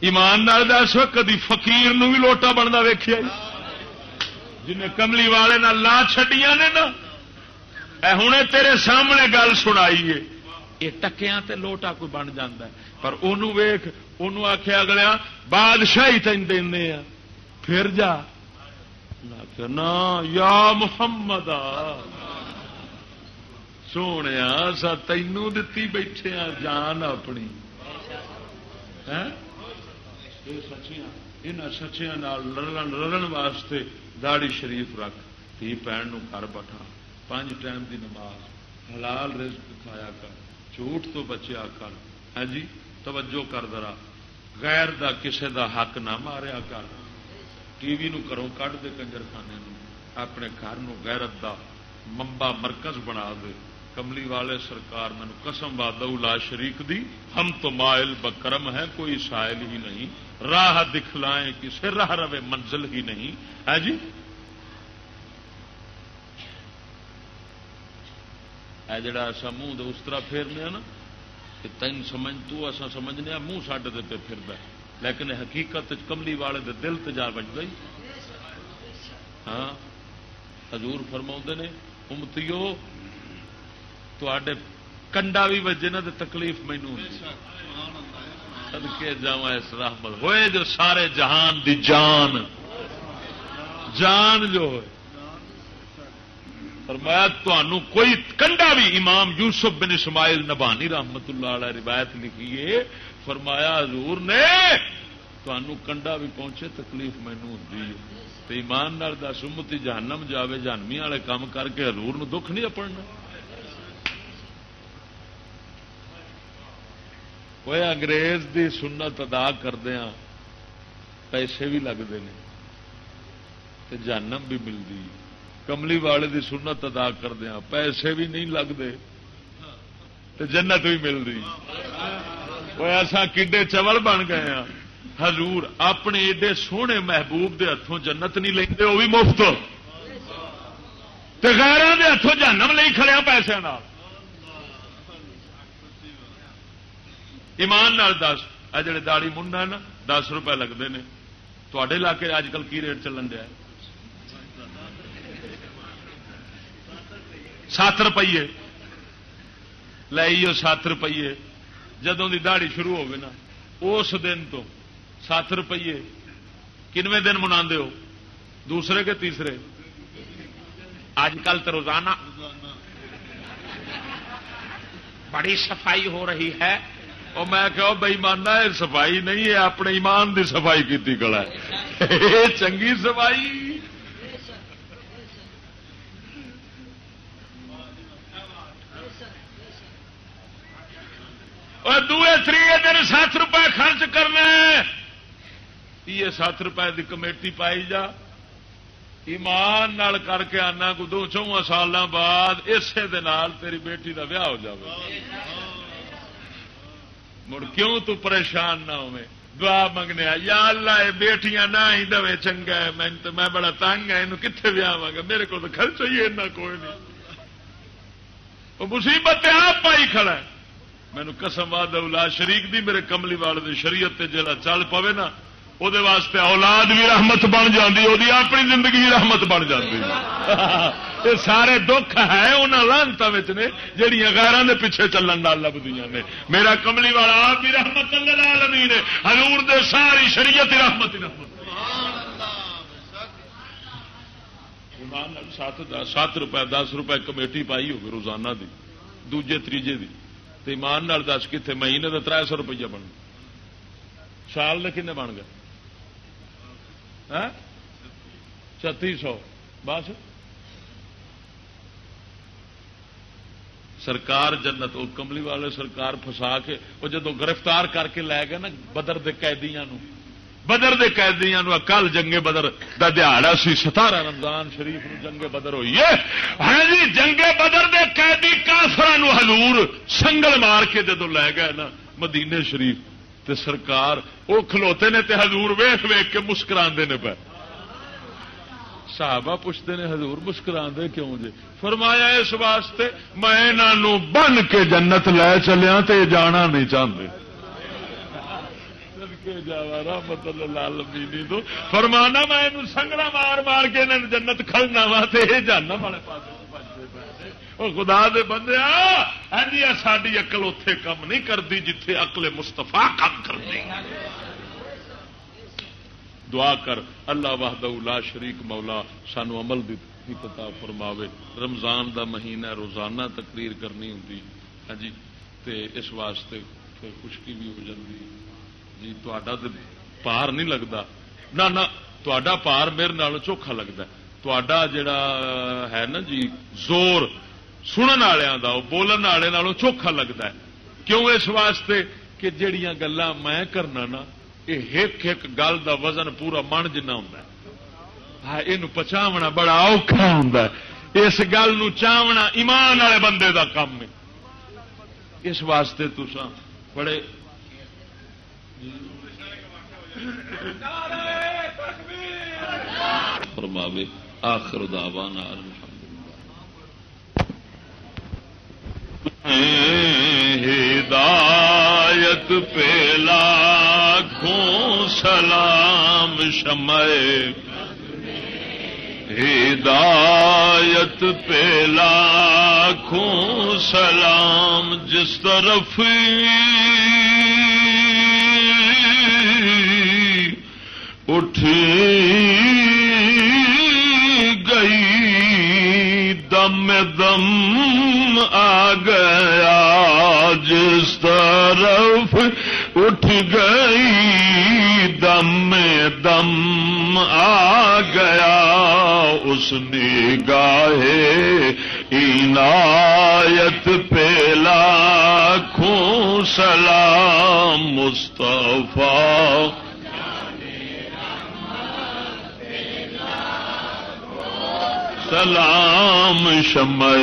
ایمان دس کدی فقیر نو بھی لوٹا بنتا ویخیا جی۔ جنہیں کملی والے نہ لا چڈیا نے نا ہوں تیرے سامنے گل سنائی ہے۔ یہ ٹکیا تے لوٹا کوئی بن جا پر انہوں ویخ انہوں آخیا اگلیا، بادشاہی تین دے پھر جا۔ نا، یا محمد سونے سا تینوں دتی بیٹھے جان اپنی۔ سچیاں ان سچیاں لڑن لڑن واسطے داڑی شریف رکھ۔ تھی پہن گھر بٹھا۔ پانچ ٹائم دی نماز۔ حلال رزق کھایا کر۔ جھوٹ تو بچیا کر۔ ہاں جی؟ توجہ کر درا غیر دا کسے دا حق نہ ماریا کر۔ ٹی وی نو کروں کٹ دے کنجر خانے اپنے گھر غیرت دا ممبا مرکز بنا دے۔ کملی والے سرکار مینو قسم لا شریک دی۔ ہم تو مائل بکرم ہے کوئی سائل ہی نہیں۔ راہ دکھلائیں، کسے راہ روے منزل ہی نہیں۔ ہے جی؟ جڑا ایسا منہ اس طرح پھیرنے نا کہ تین سمجھ تو ایسا سمجھنے منہ سڈے پہ پھر لیکن حقیقت کملی والے دے دل تجار بج گئی ہاں؟ حضور فرما نے، امتیو تے کنڈا بھی بجے نا تو تکلیف مینو سدکے جا اس رحمت ہوئے جو سارے جہان دی جان۔ جان جو ہوئے۔ فرمایا تمہوں کوئی کنڈا بھی امام یوسف بن اسماعیل نبانی رحمت اللہ علیہ روایت لکھیے. فرمایا، حضور نے تمہوں کنڈا بھی پہنچے، تکلیف مینو ہوتی ایمان دس، امتی جہنم جاوے، جہنمی والے کام کر کے حضور نو دکھ نہیں اپنا وہ انگریز دی سنت ادا کردیا ہاں, پیسے بھی لگتے ہیں جانم بھی ملتی کملی والے دی سنت ادا کردیا ہاں۔ پیسے بھی نہیں لگتے جنت بھی ملتی وہ ایسا کڈے چول بن گئے ہاں۔ حضور اپنے ایڈے سونے محبوب دے ہاتھوں جنت نہیں لیں وہ بھی مفت۔ غیروں دے ہاتھوں جانم نہیں کھڑیا ہاں پیسے ایمان نال دس، آ جڑے داڑی منڈا نا، دس روپے لگتے ہیں تے علاقے اج کل کی ریٹ چلن دیا سات روپیے۔ لائیو سات روپیے۔ جدوں کی دہڑی شروع ہوگی نا، اس دن تو سات روپیے۔ کنویں دن منا ہو، دوسرے کے تیسرے۔ اج کل تو روزانہ۔ بڑی صفائی ہو رہی ہے۔ اور میں کہ بھائی ماننا ہے، صفائی نہیں ہے، اپنے ایمان دی صفائی کی کلا چنگی صفائی۔ اور دوے تری دن سات روپے خرچ کرنا یہ سات روپے کی کمیٹی پائی جا۔ ایمان نال کر کے آنا کو دو چواں سال بعد اسے تیری بیٹی کا ویاہ ہو جائے مڑ کیوں تو پریشان نہ ہوئے دعا منگنے یا اللہ، یہ بیٹیاں نہ ہی دے چنگا ہے۔ میں بڑا تنگ ہے یہ کتنے ویاہ گا؟ میرے کو تو خرچ ہوئی ہے کوئی نہیں۔ مصیبت آپ پائی کھڑا ہے۔ مینو قسم اولا شریک دی میرے کملی والے شریعت جلا چل پوے نا وہ واسطے اولاد بھی رحمت بن جاتی وہ اپنی زندگی رحمت بن جاتی یہ سارے دکھ ہے انہوں لانتا نے جہیا غیران دے پیچھے چلن لبدی نے۔ میرا کملی والا آپ بھی رحمت عالمی نے ہزور دے ساری شریعت رحمت رحمت۔ سات سات روپئے دس روپئے کمیٹی پائی ہوگی روزانہ دی، دوجے تیجے دی۔ تو ایمان نال دس کتنے مہینے کا تر سو روپیہ بن گیا سال کن بن گئے؟ ہاں؟ چتی سو۔ بس؟ سرکار جنت کملی والے سرکار فسا کے وہ جدو گرفتار کر کے لے گئے نا بدر دے قیدیاں نو بدر دے قیدیاں نو کل جنگے بدر دا دہاڑا سی۔ ستارہ رمضان شریف نو جنگے بدر ہوئی ہے۔ ہاں جی جنگے بدر دے قیدی کافر حضور سنگل مار کے جدو لے گئے نا مدینے شریف تے سرکار وہ کھلوتے نے تے حضور ویخ ویخ کے مسکرا نے پہ صحابہ پوچھتے نے، حضور مسکرا کیوں جی فرمایا اس واسطے میں بن کے جنت لے چلیا تے جانا نہیں چاہتے فرمانا میں سنگڑا مار مار کے جنت کھڑنا وا جانا والے پاس خدا دے بندے ساری اقل اتے کم نہیں کرتی جتھے اقل مستفا کام کرتی دعا کر، اللہ واہد لا شریک مولا سانو عمل دی پتا فرماوے۔ رمضان دا مہینہ روزانہ تقریر کرنی ہوں ہاں جی تے اس واسطے خشکی بھی ہو جاتی جی تا پار نہیں لگتا نہ تا پار میرے نال چوکھا لگتا تا جڑا ہے نا جی زور سنن والوں بولن والے چوکھا لگتا ہے کیوں اس واسطے کہ جہیا گلا میں کرنا نا یہ ایک ایک گل دا وزن پورا من جنا ہوں یہ پچاونا بڑا اوکھا ہوں اس گل چاونا ایمان والے بندے دا کام ہے اس واسطے تسا بڑے فرماوے آخر دعوانا ہدایت پہ لاکھوں سلام شمع ہدایت پہ لاکھوں سلام جس طرف اٹھی گئی، دم دم آ گیا جس طرف اٹھ گئی، دم دم آ گیا، اس نے گاہے عنایت پیلا خوں سلام، مصطفیٰ سلام شمع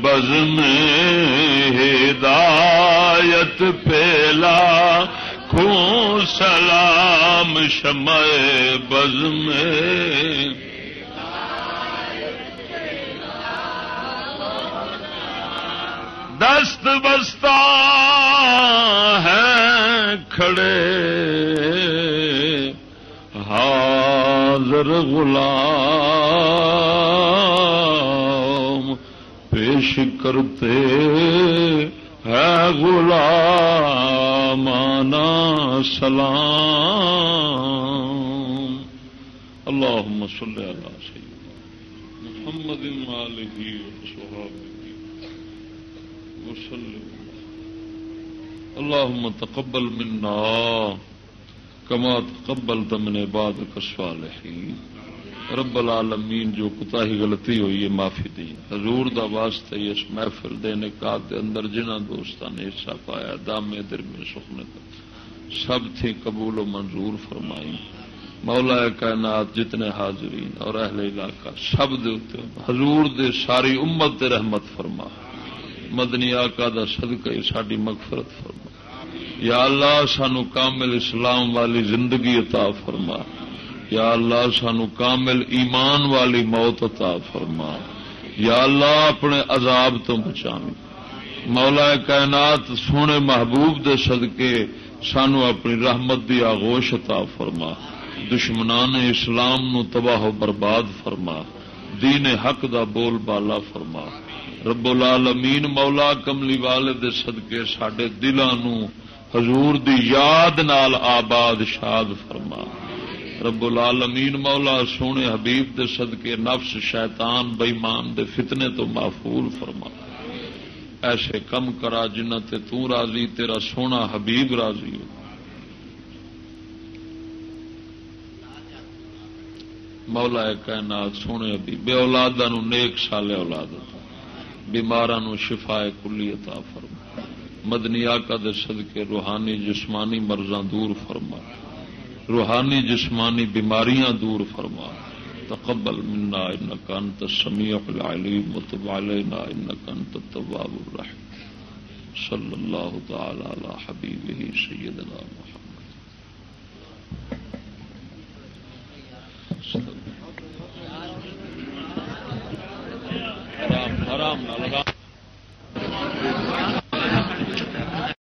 بز میں ہدایت پھیلا۔ خوں سلام شمع بز میں دست بستہ ہے کھڑے۔ حاضر غلام پیش کرتے ہے غلامانا سلام۔ اللهم صل على سيدنا محمد آله وصحبه وسلم۔ اللهم تقبل منا کما تقبل تمن بعد کسوال رب العالمین جو کتا ہی غلطی ہوئی ہے، معافی دی۔ حضور دا واسطہ اس محفل دینے کا دے اندر جنہ دوستان نے حصہ پایا، دامے در میں سخنے سب تھی قبول و منظور فرمائی۔ مولا کائنات جتنے حاضرین اور اہل علاقہ، سب دے حضور دے ساری امت دے رحمت فرما۔ مدنی آقا دا صدقہ ساری مغفرت فرما۔ یا اللہ، سانو کامل اسلام والی زندگی عطا فرما۔ یا اللہ سانو کامل ایمان والی موت عطا فرما۔ یا اللہ اپنے عذاب تو بچا مولا کائنات سونے محبوب دے صدقے سانو اپنی رحمت دی آغوش عطا فرما۔ دشمنان اسلام نو تباہ و برباد فرما۔ دین حق دا بول بالا فرما۔ رب العالمین مولا کملی والے دے صدقے سڈے دلان حضور دی یاد نال آباد شاد فرما۔ رب العالمین، مولا سونے حبیب دے صدقے، نفس شیطان بئیمان دے فتنے تو محفول فرما۔ ایسے کم کرا جنہ تے تو راضی، تیرا سونا حبیب راضی ہو۔ مولا کائنات سونے حبیب، بے اولادا نو نیک سال اولاد بیمارا نو شفا کلی عطا فرما۔ مدنی آقا دے صدقے، روحانی جسمانی مرضاں دور فرما۔ روحانی جسمانی بیماریاں دور فرما۔ تقبل منا ان کانت سمیع العليم وتب علينا انك انت التواب الرحيم صلى الله تعالى على حبيبه سيدنا محمد۔ حرام حرام۔